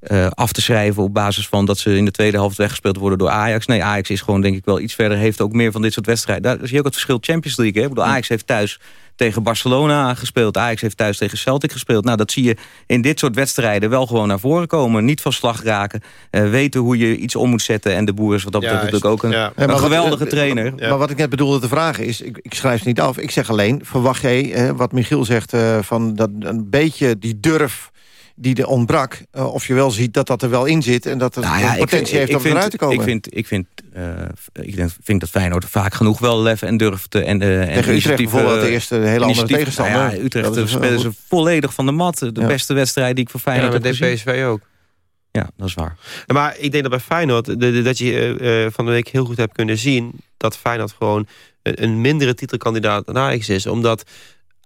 uh, uh, af te schrijven op basis van dat ze in de tweede helft weggespeeld worden door Ajax. Nee, Ajax is gewoon denk ik wel iets verder, heeft ook meer van dit soort wedstrijden. Daar zie je ook het verschil Champions League. Hè? Ik bedoel, Ajax heeft thuis tegen Barcelona gespeeld. Ajax heeft thuis tegen Celtic gespeeld. Nou, dat zie je in dit soort wedstrijden wel gewoon naar voren komen. Niet van slag raken. Uh, weten hoe je iets om moet zetten. En de boer is wat dat betreft ja, natuurlijk ook een, ja. een geweldige wat, trainer. Ja. Maar wat ik net bedoelde te vragen is... ik, ik schrijf het niet af. Ik zeg alleen, verwacht jij, eh, wat Michiel zegt... Uh, van dat een beetje die durf die er ontbrak. Uh, of je wel ziet dat dat er wel in zit... en dat het nou ja, potentie ik, heeft ik om vind, eruit te komen. Ik vind, ik vind, uh, ik denk, vind dat Feyenoord vaak genoeg wel lef en durft. En, uh, Tegen en Utrecht bijvoorbeeld de eerste hele andere tegenstander. Nou ja, Utrecht spelen ze volledig van de mat. De ja. beste wedstrijd die ik voor Feyenoord ja, heb gezien. PSV ook. Ja, dat is waar. Maar ik denk dat bij Feyenoord... De, de, dat je van de week heel goed hebt kunnen zien... dat Feyenoord gewoon een, een mindere titelkandidaat dan Ajax is. Omdat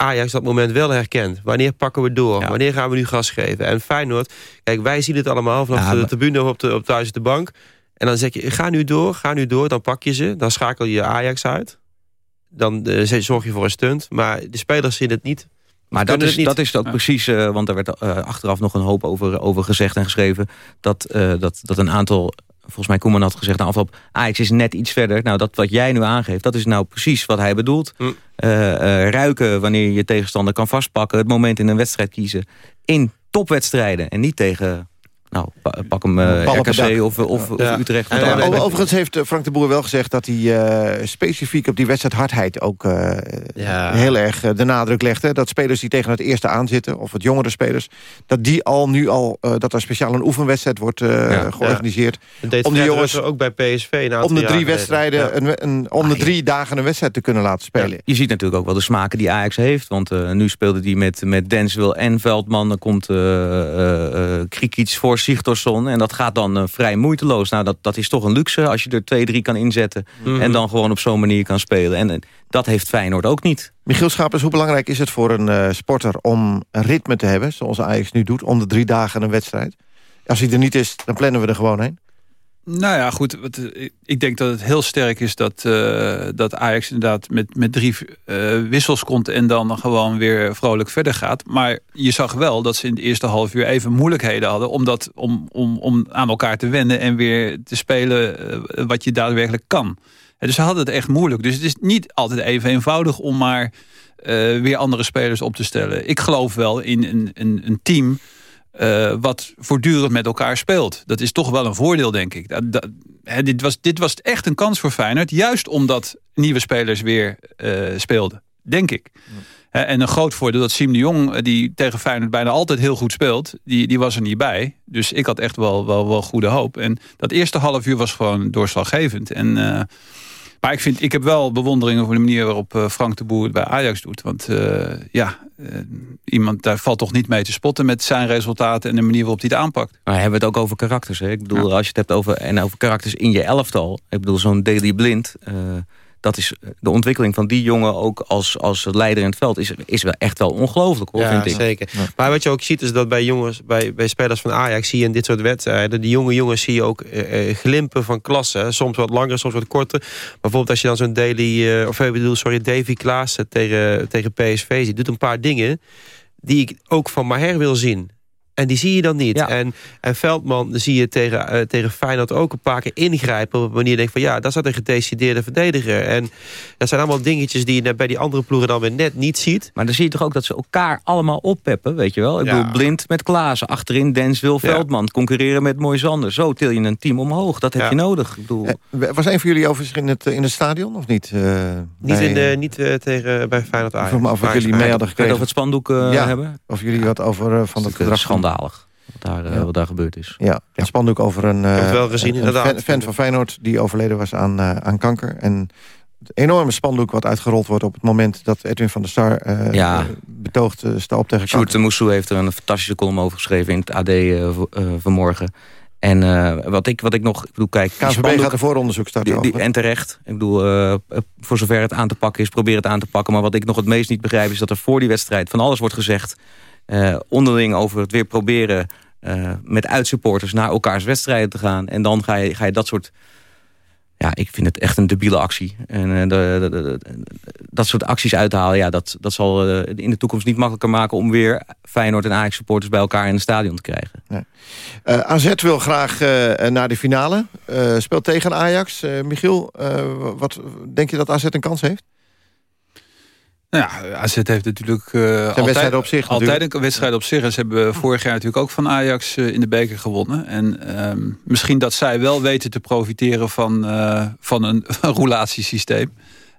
Ajax dat moment wel herkent. Wanneer pakken we door? Ja. Wanneer gaan we nu gas geven? En Feyenoord, kijk, wij zien het allemaal vanaf ja, de tribune op de, op thuis de bank. En dan zeg je, ga nu door, ga nu door. Dan pak je ze, dan schakel je Ajax uit. Dan uh, zorg je voor een stunt. Maar de spelers zien het niet. Maar dat is, dat is ook ja. precies, uh, want er werd uh, achteraf nog een hoop over, over gezegd en geschreven... dat, uh, dat, dat een aantal volgens mij Koeman had gezegd... na afloop, Ajax is net iets verder. Nou, dat wat jij nu aangeeft, dat is nou precies wat hij bedoelt. Hm. Eh, eh, ruiken wanneer je je tegenstander kan vastpakken. Het moment in een wedstrijd kiezen. In topwedstrijden en niet tegen nou, pa- pak hem RKC dak. of, of. Utrecht. En, eh, over- overigens heeft eh, Frank de Boer wel gezegd dat hij eh, specifiek op die wedstrijd hardheid ook eh, heel erg de nadruk legt. Hè? Dat spelers die tegen het eerste aanzitten, of het jongere spelers, dat die al nu al, eh, dat er speciaal een oefenwedstrijd wordt eh, georganiseerd. Om de jongens ook bij PSV. om de drie wedstrijden, Ja. een, een, om de drie dagen een wedstrijd te kunnen laten spelen. Je ziet natuurlijk ook wel de smaken die Ajax heeft. Want eh, nu speelde hij met, met Denswil en Veldman. Dan komt eh eh, eh, Krikic voor Sigtorsson. En dat gaat dan eh, vrij moeiteloos. Nou, dat, dat is toch een luxe als je er twee, drie kan inzetten. Mhm. En dan gewoon op zo'n manier kan spelen. En eh, dat heeft Feyenoord ook niet. Michiel Schapers, hoe belangrijk is het voor een eh, sporter om een ritme te hebben, zoals Ajax nu doet, om de drie dagen een wedstrijd? Als hij er niet is, dan plannen we er gewoon heen. Nou ja, goed. Wat, eh, ik- denk dat het heel sterk is dat, eh, dat Ajax inderdaad met, met drie eh, wissels komt... en dan gewoon weer vrolijk verder gaat. Maar je zag wel dat ze in de eerste half uur even moeilijkheden hadden... om, dat, om, om, om aan elkaar te wennen en weer te spelen wat je daadwerkelijk kan. Dus ze hadden het echt moeilijk. Dus het is niet altijd even eenvoudig om maar weer andere spelers op te stellen. Ik geloof wel in een, een, een team eh, wat voortdurend met elkaar speelt. Dat is toch wel een voordeel, denk ik. Hè, dit, was, dit was echt een kans voor Feyenoord. Juist omdat nieuwe spelers weer eh, speelden. Denk ik. En een groot voordeel dat Siem de Jong... eh, die tegen Feyenoord bijna altijd heel goed speelt... die, die was er niet bij. Dus ik had echt wel, wel, wel goede hoop. En dat eerste half uur was gewoon doorslaggevend. En... maar ik, vind, ik heb wel bewondering over de manier waarop eh, Frank de Boer het bij Ajax doet. Want eh, ja, eh, iemand daar valt toch niet mee te spotten met zijn resultaten en de manier waarop hij het aanpakt. Maar hebben we het ook over karakters. Hè? Ik bedoel, als je het hebt over, en over karakters in je elftal. Ik bedoel, zo'n Daily Blind. Dat is de ontwikkeling van die jongen ook als, als leider in het veld. Is, is wel echt wel ongelooflijk hoor, Ja, vind ik. zeker. Maar wat je ook ziet is dat bij jongens, bij, bij spelers van Ajax zie je in dit soort wedstrijden, die jonge jongens zie je ook eh, eh, glimpen van klasse. Soms wat langer, soms wat korter. Bijvoorbeeld als je dan zo'n Daily, eh, of ik bedoel, sorry, Davy Klaassen tegen, tegen PSV ziet, doet een paar dingen die ik ook van Maher wil zien. En die zie je dan niet. En, en Veldman zie je tegen, eh, tegen Feyenoord ook een paar keer ingrijpen... op een manier je denkt van ja, dat is een gedecideerde verdediger. En dat zijn allemaal dingetjes die je bij die andere ploegen dan weer net niet ziet. Maar dan zie je toch ook dat ze elkaar allemaal oppeppen, weet je wel? Ik Ja. bedoel, Blind met Klaassen, achterin Denswil, Veldman. Concurreren met Moisander. Zo til je een team omhoog. Dat heb Ja. je nodig. Ik bedoel, Eh, Was een van jullie overigens in het, eh, in het stadion, of niet? Eh, Niet, bij, in de, niet tegen, bij Feyenoord Ik Ajax. vroeg me af of Maar- jullie mee hadden gekregen. over het spandoek eh, Ja, hebben? Of jullie wat over van dat gedrag... schandalig. Wat daar, eh, Ja. wat daar gebeurd is. Ja, een spandoek over een, heb het eh, wel gezien, een inderdaad. fan, fan van Feyenoord... die overleden was aan, eh, aan kanker. En het enorme spandoek wat uitgerold wordt op het moment... dat Edwin van der Sar eh, Ja. betoogt uh, sta op tegen Sjoerd de Moussou heeft er een fantastische column over geschreven in het AD vanmorgen. En eh, wat, ik, wat ik nog... Ik bedoel, kijk, KNVB spandoek- gaat een vooronderzoek starten die- die-. En terecht. Ik bedoel, voor zover het aan te pakken is, probeer het aan te pakken. Maar wat ik nog het meest niet begrijp is dat er voor die wedstrijd van alles wordt gezegd. Eh, onderling over het weer proberen eh, met uitsupporters naar elkaars wedstrijden te gaan. En dan ga je, ga je dat soort... Ja, ik vind het echt een debiele actie. En eh, dat soort acties uithalen, ja, dat, dat zal in de toekomst niet makkelijker maken... om weer Feyenoord en Ajax supporters bij elkaar in het stadion te krijgen. Eh, AZ wil graag naar de finale. Speelt tegen Ajax. Michiel, wat denk je dat AZ een kans heeft? Nou ja, AZ heeft natuurlijk eh, altijd, op zich altijd natuurlijk. een wedstrijd op zich. En ze hebben vorig jaar natuurlijk ook van Ajax eh, in de beker gewonnen. En ehm, misschien dat zij wel weten te profiteren van, eh, van een, een roulatiesysteem.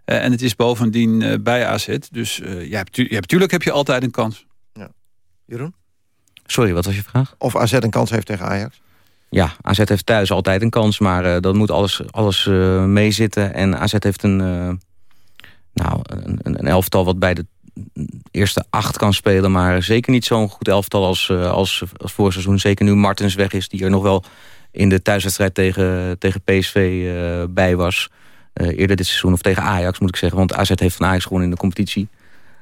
Eh, en het is bovendien eh, bij AZ. Dus eh, ja, tu- ja, natuurlijk heb je altijd een kans. Jeroen? Sorry, wat was je vraag? Of AZ een kans heeft tegen Ajax? Ja, AZ heeft thuis altijd een kans, maar eh dan moet alles, alles eh, meezitten. En AZ heeft een, eh, nou, een, een elftal wat bij de eerste acht kan spelen... maar zeker niet zo'n goed elftal als, eh, als, als voorseizoen. Zeker nu Martens weg is, die er nog wel in de thuiswedstrijd tegen, tegen PSV eh, bij was. Eh, eerder dit seizoen, of tegen Ajax moet ik zeggen. Want AZ heeft van Ajax gewoon in de competitie.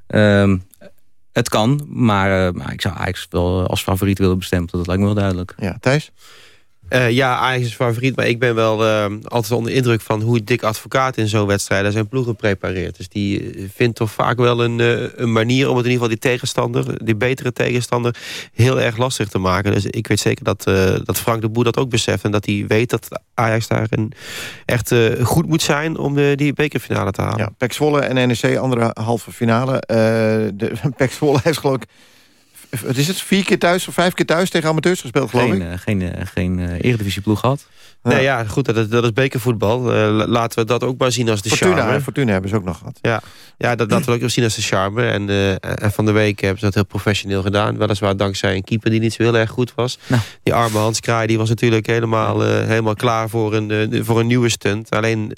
Ehm, het kan, maar, maar ik zou Ajax wel als favoriet willen bestempelen. Dat lijkt me wel duidelijk. Ja, Thijs? Uh, ja, Ajax is favoriet, maar ik ben wel uh, altijd onder indruk van hoe Dick Advocaat in zo'n wedstrijd zijn ploegen prepareert. Dus die eh, vindt toch vaak wel een, een manier om het in ieder geval die tegenstander, die betere tegenstander, heel erg lastig te maken. Dus ik weet zeker dat, dat Frank de Boer dat ook beseft en dat hij weet dat Ajax daar een, echt goed moet zijn om de, die bekerfinale te halen. Ja, Pek Zwolle en NEC andere halve finale. de, Pek Zwolle heeft geloof ik wat is het, vier keer thuis of vijf keer thuis tegen amateurs gespeeld, geloof geen, ik? Uh, geen uh, geen uh, eredivisieploeg gehad. Ja. Nee, ja, goed, dat is, dat is bekervoetbal. laten we dat ook maar zien als de Fortuna, charme. Fortuna hebben ze ook nog gehad. Ja, ja dat laten we ook nog zien als de charme. En, en van de week hebben ze dat heel professioneel gedaan. Weliswaar dankzij een keeper die niet zo heel erg goed was. Nou. Die arme Hans Kraai die was natuurlijk helemaal, helemaal klaar voor een, voor een nieuwe stunt. Alleen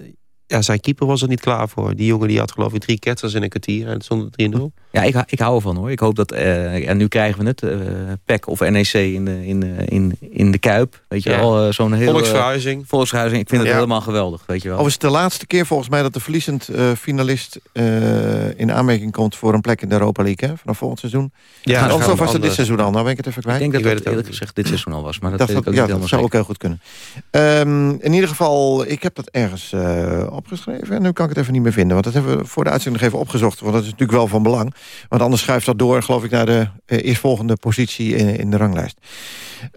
ja, zijn keeper was er niet klaar voor. Die jongen die had geloof ik drie ketters in een kwartier en het stond 3-0. Ja, ik, ik hou ervan hoor. Ik hoop dat, uh, en nu krijgen we het, uh, PEC of NEC in de, in, in, in de Kuip. Weet je ja. wel, uh, zo'n hele... Volksverhuizing. Volksverhuizing, ik vind het ja. helemaal geweldig, weet je wel. Of is het de laatste keer volgens mij dat de verliezend finalist in aanmerking komt voor een plek in de Europa League, hè? Vanaf volgend seizoen. Ja, of was het dit seizoen al? Nou ben ik het even kwijt. Ik denk dat ik het eerlijk gezegd dit seizoen al was, maar dat, dat, weet ik ook ja, niet dat zou ook heel goed kunnen. Um, in ieder geval, ik heb dat ergens opgeschreven en nu kan ik het even niet meer vinden. Want dat hebben we voor de uitzending nog even opgezocht. Want dat is natuurlijk wel van belang. Want anders schuift dat door, geloof ik, naar de uh, eerstvolgende positie in, in de ranglijst.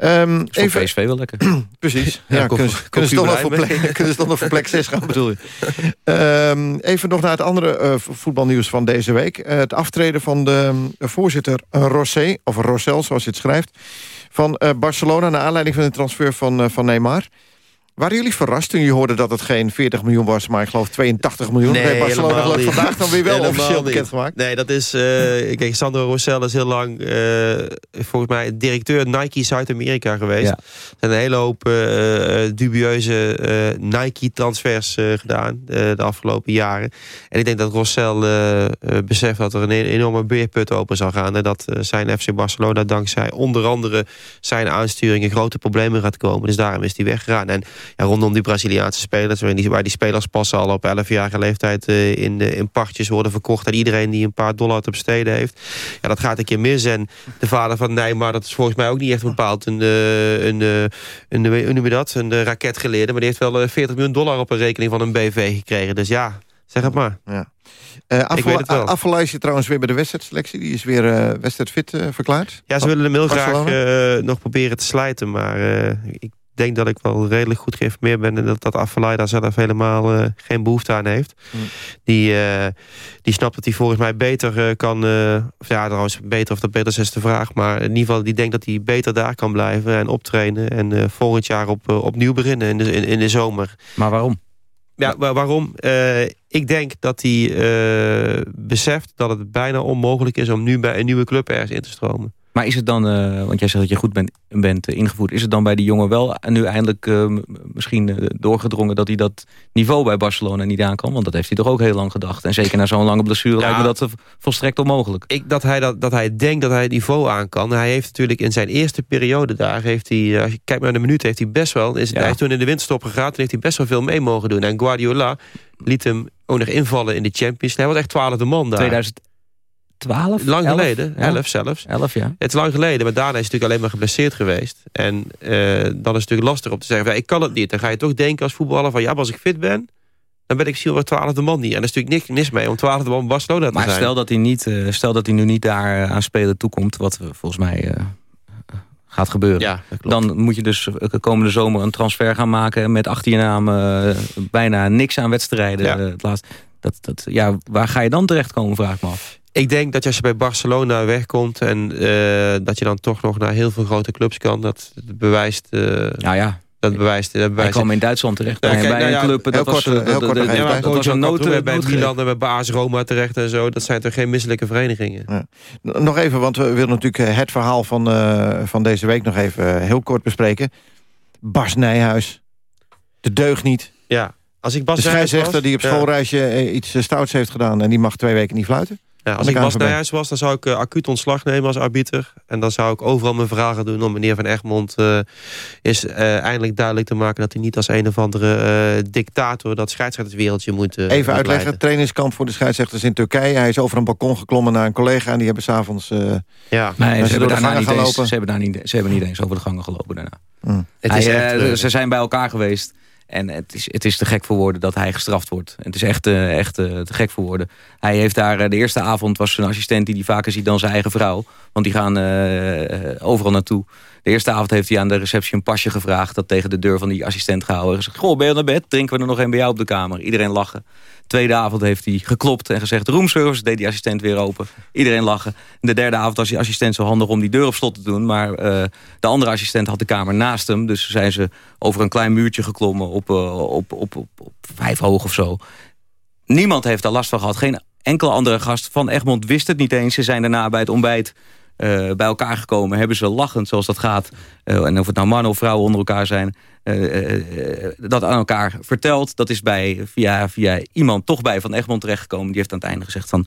Um, even PSV wel lekker. Precies. Ja, ja kunnen, kunnen, ze toch nog voor plek, kunnen ze toch nog voor plek 6 gaan, bedoel je? Um, even nog naar het andere uh, voetbalnieuws van deze week. Uh, het aftreden van de voorzitter Rosé, of Rossel, zoals je het schrijft... van Barcelona naar aanleiding van de transfer van, van Neymar... Waren jullie verrast toen je hoorde dat het geen 40 miljoen was... maar ik geloof 82 miljoen? Nee, Barcelona niet. vandaag dan weer wel Helemaal officieel bekendgemaakt? Nee, dat is... Uh, kijk, Sandro Rossell is heel lang... Uh, volgens mij directeur Nike Zuid-Amerika geweest. Ja. Er zijn een hele hoop uh, dubieuze Nike-transfers gedaan... de afgelopen jaren. En ik denk dat Rossell beseft dat er een enorme beerput open zal gaan... en dat zijn FC Barcelona dankzij onder andere zijn aansturingen... grote problemen gaat komen. Dus daarom is hij weggegaan. En ja, rondom die Braziliaanse spelers... waar die, waar die spelers passen al op 11-jarige leeftijd uh, in, de, in partjes worden verkocht... aan iedereen die een paar dollar te besteden heeft. Ja, dat gaat een keer mis. En de vader van Neymar, dat is volgens mij ook niet echt bepaald... een, uh, een, uh, een, noem je dat? een raketgeleerde. Maar die heeft wel 40 miljoen dollar op een rekening van een BV gekregen. Dus ja, zeg het maar. Ja. Uh, Afvallei is trouwens weer bij de wedstrijdselectie. Die is weer uh, wedstrijdfit uh, verklaard. Ja, ze willen hem heel graag nog proberen te slijten. Maar ik denk dat ik wel redelijk goed geïnformeerd ben... en dat, dat daar zelf helemaal uh, geen behoefte aan heeft. Mm. Die, uh, die snapt dat hij volgens mij beter uh, kan... of ja, trouwens, beter of dat beter is, de vraag. Maar in ieder geval, die denkt dat hij beter daar kan blijven... en optrainen en volgend jaar op, opnieuw beginnen in de, in, in de zomer. Maar waarom? Ja, waar, waarom? ik denk dat hij beseft dat het bijna onmogelijk is... om nu bij een nieuwe club ergens in te stromen. Maar is het dan, uh, want jij zegt dat je goed bent, bent uh, ingevoerd... is het dan bij die jongen wel nu eindelijk uh, misschien doorgedrongen... dat hij dat niveau bij Barcelona niet aan kan? Want dat heeft hij toch ook heel lang gedacht. En zeker na zo'n lange blessure ja, lijkt me dat volstrekt onmogelijk. Ik, dat, hij dat, dat hij denkt dat hij het niveau aan kan. Hij heeft natuurlijk in zijn eerste periode daar... Heeft hij, als je kijkt naar de minuten, heeft hij best wel... Is, ja. Hij is toen in de winterstop gegaan, toen heeft hij best wel veel mee mogen doen. En Guardiola liet hem ook nog invallen in de Champions. Hij was echt twaalfde man daar. 2000 12? Lang 11? geleden, Ja. 11 zelfs. 11, ja. Het is lang geleden, maar daarna is hij natuurlijk alleen maar geblesseerd geweest. En uh, dan is het natuurlijk lastig om te zeggen, ja, ik kan het niet. Dan ga je toch denken als voetballer van, ja, maar als ik fit ben... dan ben ik wel twaalfde man niet. En er is natuurlijk niks mis mee om twaalfde man Barcelona te maar zijn. stel dat, hij niet, uh, stel dat hij nu niet daar uh, aan spelen toekomt... wat volgens mij gaat gebeuren. Ja, dan moet je dus de komende zomer een transfer gaan maken... met achter je naam bijna niks aan wedstrijden. Ja. het laatst. Dat, dat, ja, waar ga je dan terechtkomen, vraag ik me af. Ik denk dat als je bij Barcelona wegkomt... en uh, dat je dan toch nog naar heel veel grote clubs kan... dat bewijst... Uh, ja, ja. Dat bewijst, dat bewijst Hij kwam in Duitsland terecht. Ja, bij, kijk, bij nou een ja, club. Dat heel was, kort, heel kort dat- nog even dat- bij. dat was een nood. bij. Milan en bij Baas Roma terecht en zo. Dat zijn toch geen misselijke verenigingen. Nog even, want we willen natuurlijk eh, het verhaal van, uh, van deze week nog even heel kort bespreken. Bas Nijhuis. De deugd niet. Ja. Als ik Bas de scheidsrechter was, die op schoolreisje eh, iets eh, stouts heeft gedaan... en die mag twee weken niet fluiten. Ja, als ik was Nijhuis was, dan zou ik uh, acuut ontslag nemen als arbiter. En dan zou ik overal mijn vragen doen om meneer Van Egmond... Uh, is uh, eindelijk duidelijk te maken dat hij niet als een of andere dictator... dat scheidsrechterswereldje moet Even uitleggen, trainingskamp voor de scheidsrechters in Turkije. Hij is over een balkon geklommen naar een collega... en die hebben s'avonds ja. nee, ze, hebben daar niet eens, ze, hebben daar niet, ze hebben niet eens over de gangen gelopen daarna. Mm. Het is echt, ze zijn bij elkaar geweest... En het is, het is te gek voor woorden dat hij gestraft wordt. Het is echt, uh, echt uh, te gek voor woorden. Hij heeft daar, uh, de eerste avond was zijn assistent die die vaker ziet dan zijn eigen vrouw. Want die gaan overal naartoe. De eerste avond heeft hij aan de receptie een pasje gevraagd... dat tegen de deur van die assistent gehouden. Hij zegt, goh, ben je naar bed? Drinken we er nog een bij jou op de kamer? Iedereen lachen. Tweede avond heeft hij geklopt en gezegd roomservice. Deed die assistent weer open. Iedereen lachen. De derde avond was die assistent zo handig om die deur op slot te doen. Maar uh, de andere assistent had de kamer naast hem. Dus zijn ze over een klein muurtje geklommen op, uh, op, op, op, op vijf hoog of zo. Niemand heeft daar last van gehad. Geen enkele andere gast van Egmond wist het niet eens. Ze zijn daarna bij het ontbijt bij elkaar gekomen. Hebben ze lachend, zoals dat gaat. Uh, en of het nou mannen of vrouwen onder elkaar zijn. Uh, dat aan elkaar verteld. Dat is bij, via, via iemand toch bij Van Egmond terechtgekomen. Die heeft aan het einde gezegd van...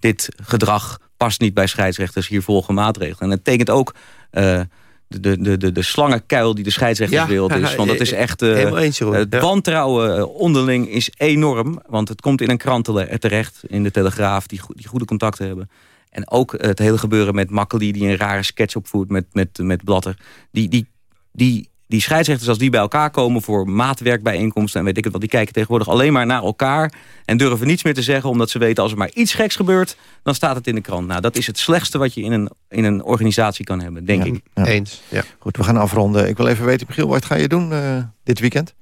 dit gedrag past niet bij scheidsrechters. Hier volgen maatregelen. En het tekent ook... de, de, de, de slangenkuil die de scheidsrechters ja. Dus, want dat is echt... eens, het ja. wantrouwen onderling is enorm. Want het komt in een krant terecht. In de Telegraaf. Die, die goede contacten hebben. En ook het hele gebeuren met Makkeli... die een rare sketch opvoert met, met, met Blatter. Die, die, die, die scheidsrechters als die bij elkaar komen... voor maatwerkbijeenkomsten en weet ik het wat... die kijken tegenwoordig alleen maar naar elkaar... en durven niets meer te zeggen... omdat ze weten als er maar iets geks gebeurt... dan staat het in de krant. Nou, dat is het slechtste wat je in een, in een organisatie kan hebben, denk ik. Eens, ja. Goed, we gaan afronden. Ik wil even weten, Michiel, wat ga je doen uh, dit weekend?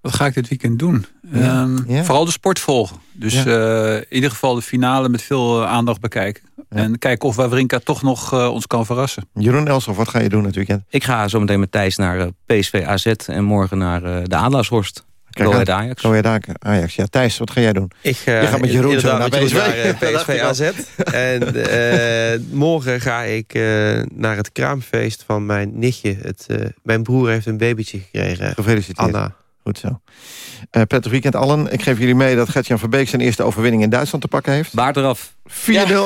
Wat ga ik dit weekend doen? Ja. Um, ja. Vooral de sport volgen. Dus ja. uh, in ieder geval de finale met veel uh, aandacht bekijken. En kijken of Wawrinka toch nog uh, ons kan verrassen. Jeroen Elsof, wat ga je doen dit weekend? Ik ga zo meteen met Thijs naar PSV AZ en morgen naar de Adelaarshorst. Go Ajax. Go Ajax. Ja, Thijs, wat ga jij doen? Ik, je gaat met Jeroen zo naar PSV. Naar, PSV AZ. en morgen ga ik naar het kraamfeest van mijn nichtje. Het, mijn broer heeft een babytje gekregen. Gefeliciteerd. Anna. Goed zo. Uh, prettig weekend allen. Ik geef jullie mee dat Gertjan Verbeek zijn eerste overwinning in Duitsland te pakken heeft. Baard eraf. 4-0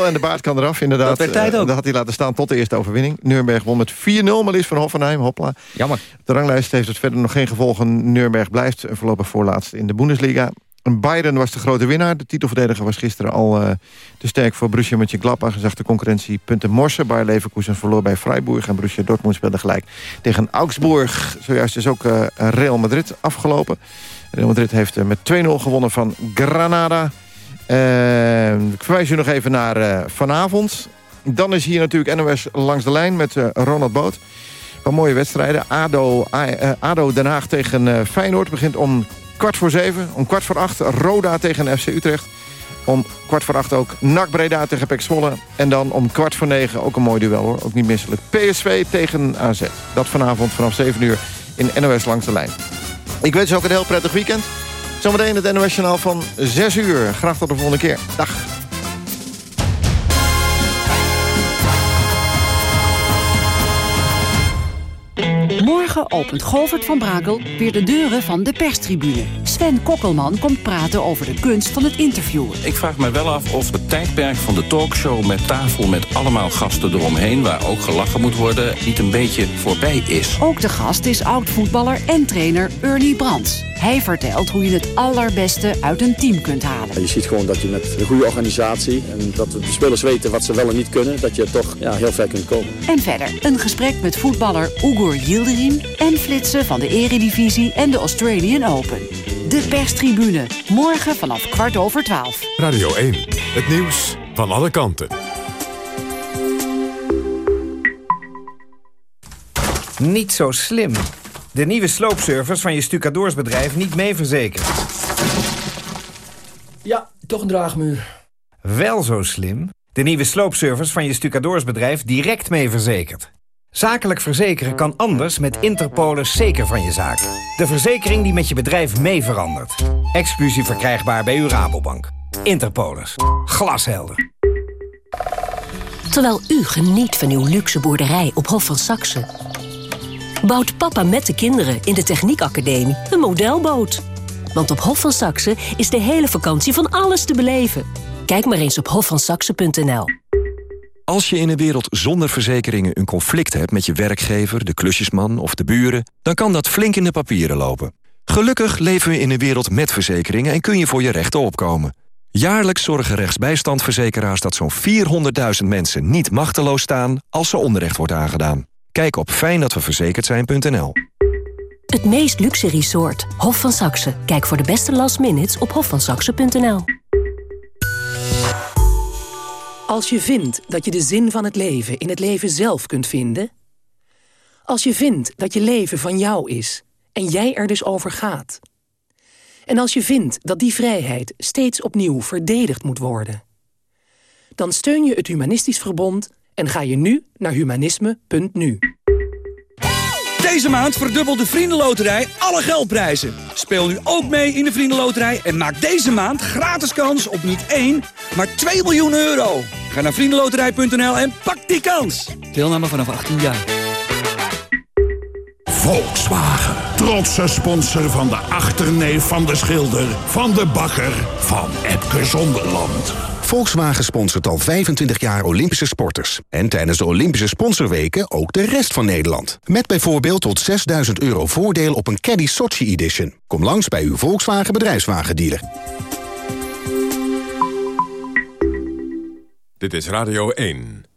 en de baard kan eraf, inderdaad. Dat werd tijd ook. Uh, dat had hij laten staan tot de eerste overwinning. Nuremberg won met 4-0, maar is van Hoffenheim. Hopla. Jammer. De ranglijst heeft het verder nog geen gevolgen. Nuremberg blijft voorlopig voorlaatst in de Bundesliga. Bayern was de grote winnaar. De titelverdediger was gisteren al uh, te sterk voor Borussia Mönchengladbach. En zag de concurrentie punten morsen. Bayer Leverkusen verloor bij Freiburg. En Borussia Dortmund speelde gelijk tegen Augsburg. Zojuist is ook uh, Real Madrid afgelopen. Real Madrid heeft uh, met 2-0 gewonnen van Granada. ik verwijs u nog even naar vanavond. Dan is hier natuurlijk NOS langs de lijn met Ronald Boot. Een mooie wedstrijden. ADO, ADO Den Haag tegen Feyenoord begint om kwart voor zeven. Om kwart voor acht Roda tegen FC Utrecht. Om kwart voor acht ook NAC Breda tegen Pek Zwolle. En dan om kwart voor negen ook een mooi duel hoor. Ook niet misselijk. PSV tegen AZ. Dat vanavond vanaf 7 uur in NOS Langs de Lijn. Ik wens u ook een heel prettig weekend. Zometeen het NOS Journaal van 6 uur. Graag tot de volgende keer. Dag. Morgen opent Govert van Brakel weer de deuren van de perstribune. Sven Kokkelman komt praten over de kunst van het interviewen. Ik vraag me wel af of het tijdperk van de talkshow met tafel met allemaal gasten eromheen... waar ook gelachen moet worden, niet een beetje voorbij is. Ook de gast is oud-voetballer en trainer Ernie Brands. Hij vertelt hoe je het allerbeste uit een team kunt halen. Je ziet gewoon dat je met een goede organisatie... en dat de spelers weten wat ze wel en niet kunnen... dat je toch ja, heel ver kunt komen. En verder een gesprek met voetballer Ugur Yildirim... en flitsen van de eredivisie en de Australian Open. De perstribune, morgen vanaf kwart over twaalf. Radio 1, het nieuws van alle kanten. Niet zo slim. De nieuwe sloopservice van je stucadoorsbedrijf niet mee verzekerd. Ja, toch een draagmuur. Wel zo slim. De nieuwe sloopservice van je stucadoorsbedrijf direct mee verzekerd. Zakelijk verzekeren kan anders met Interpolis zeker van je zaak. De verzekering die met je bedrijf mee verandert. Exclusief verkrijgbaar bij uw Rabobank. Interpolis. Glashelder. Terwijl u geniet van uw luxe boerderij op Hof van Saxe... bouwt papa met de kinderen in de Techniekacademie een modelboot. Want op Hof van Saxe is de hele vakantie van alles te beleven... Kijk maar eens op hofvansaxen.nl. Als je in een wereld zonder verzekeringen een conflict hebt met je werkgever, de klusjesman of de buren, dan kan dat flink in de papieren lopen. Gelukkig leven we in een wereld met verzekeringen en kun je voor je rechten opkomen. Jaarlijks zorgen rechtsbijstandverzekeraars dat zo'n 400.000 mensen niet machteloos staan als ze onrecht wordt aangedaan. Kijk op fijndatweverzekerd Het meest luxe resort, Hof van Saxe. Kijk voor de beste last minutes op hofvansaxe.nl. Als je vindt dat je de zin van het leven in het leven zelf kunt vinden... als je vindt dat je leven van jou is en jij er dus over gaat... en als je vindt dat die vrijheid steeds opnieuw verdedigd moet worden... dan steun je het Humanistisch Verbond en ga je nu naar humanisme.nu. Deze maand verdubbelt de Vriendenloterij alle geldprijzen. Speel nu ook mee in de Vriendenloterij en maak deze maand gratis kans op niet 1, maar 2 miljoen euro. Ga naar vriendenloterij.nl en pak die kans. Deelname vanaf 18 jaar. Volkswagen. Trotse sponsor van de achterneef van de schilder... van de bakker van Epke Zonderland. Volkswagen sponsort al 25 jaar Olympische sporters. En tijdens de Olympische sponsorweken ook de rest van Nederland. Met bijvoorbeeld tot 6000 euro voordeel op een Caddy Sochi Edition. Kom langs bij uw Volkswagen bedrijfswagendealer. Dit is Radio 1.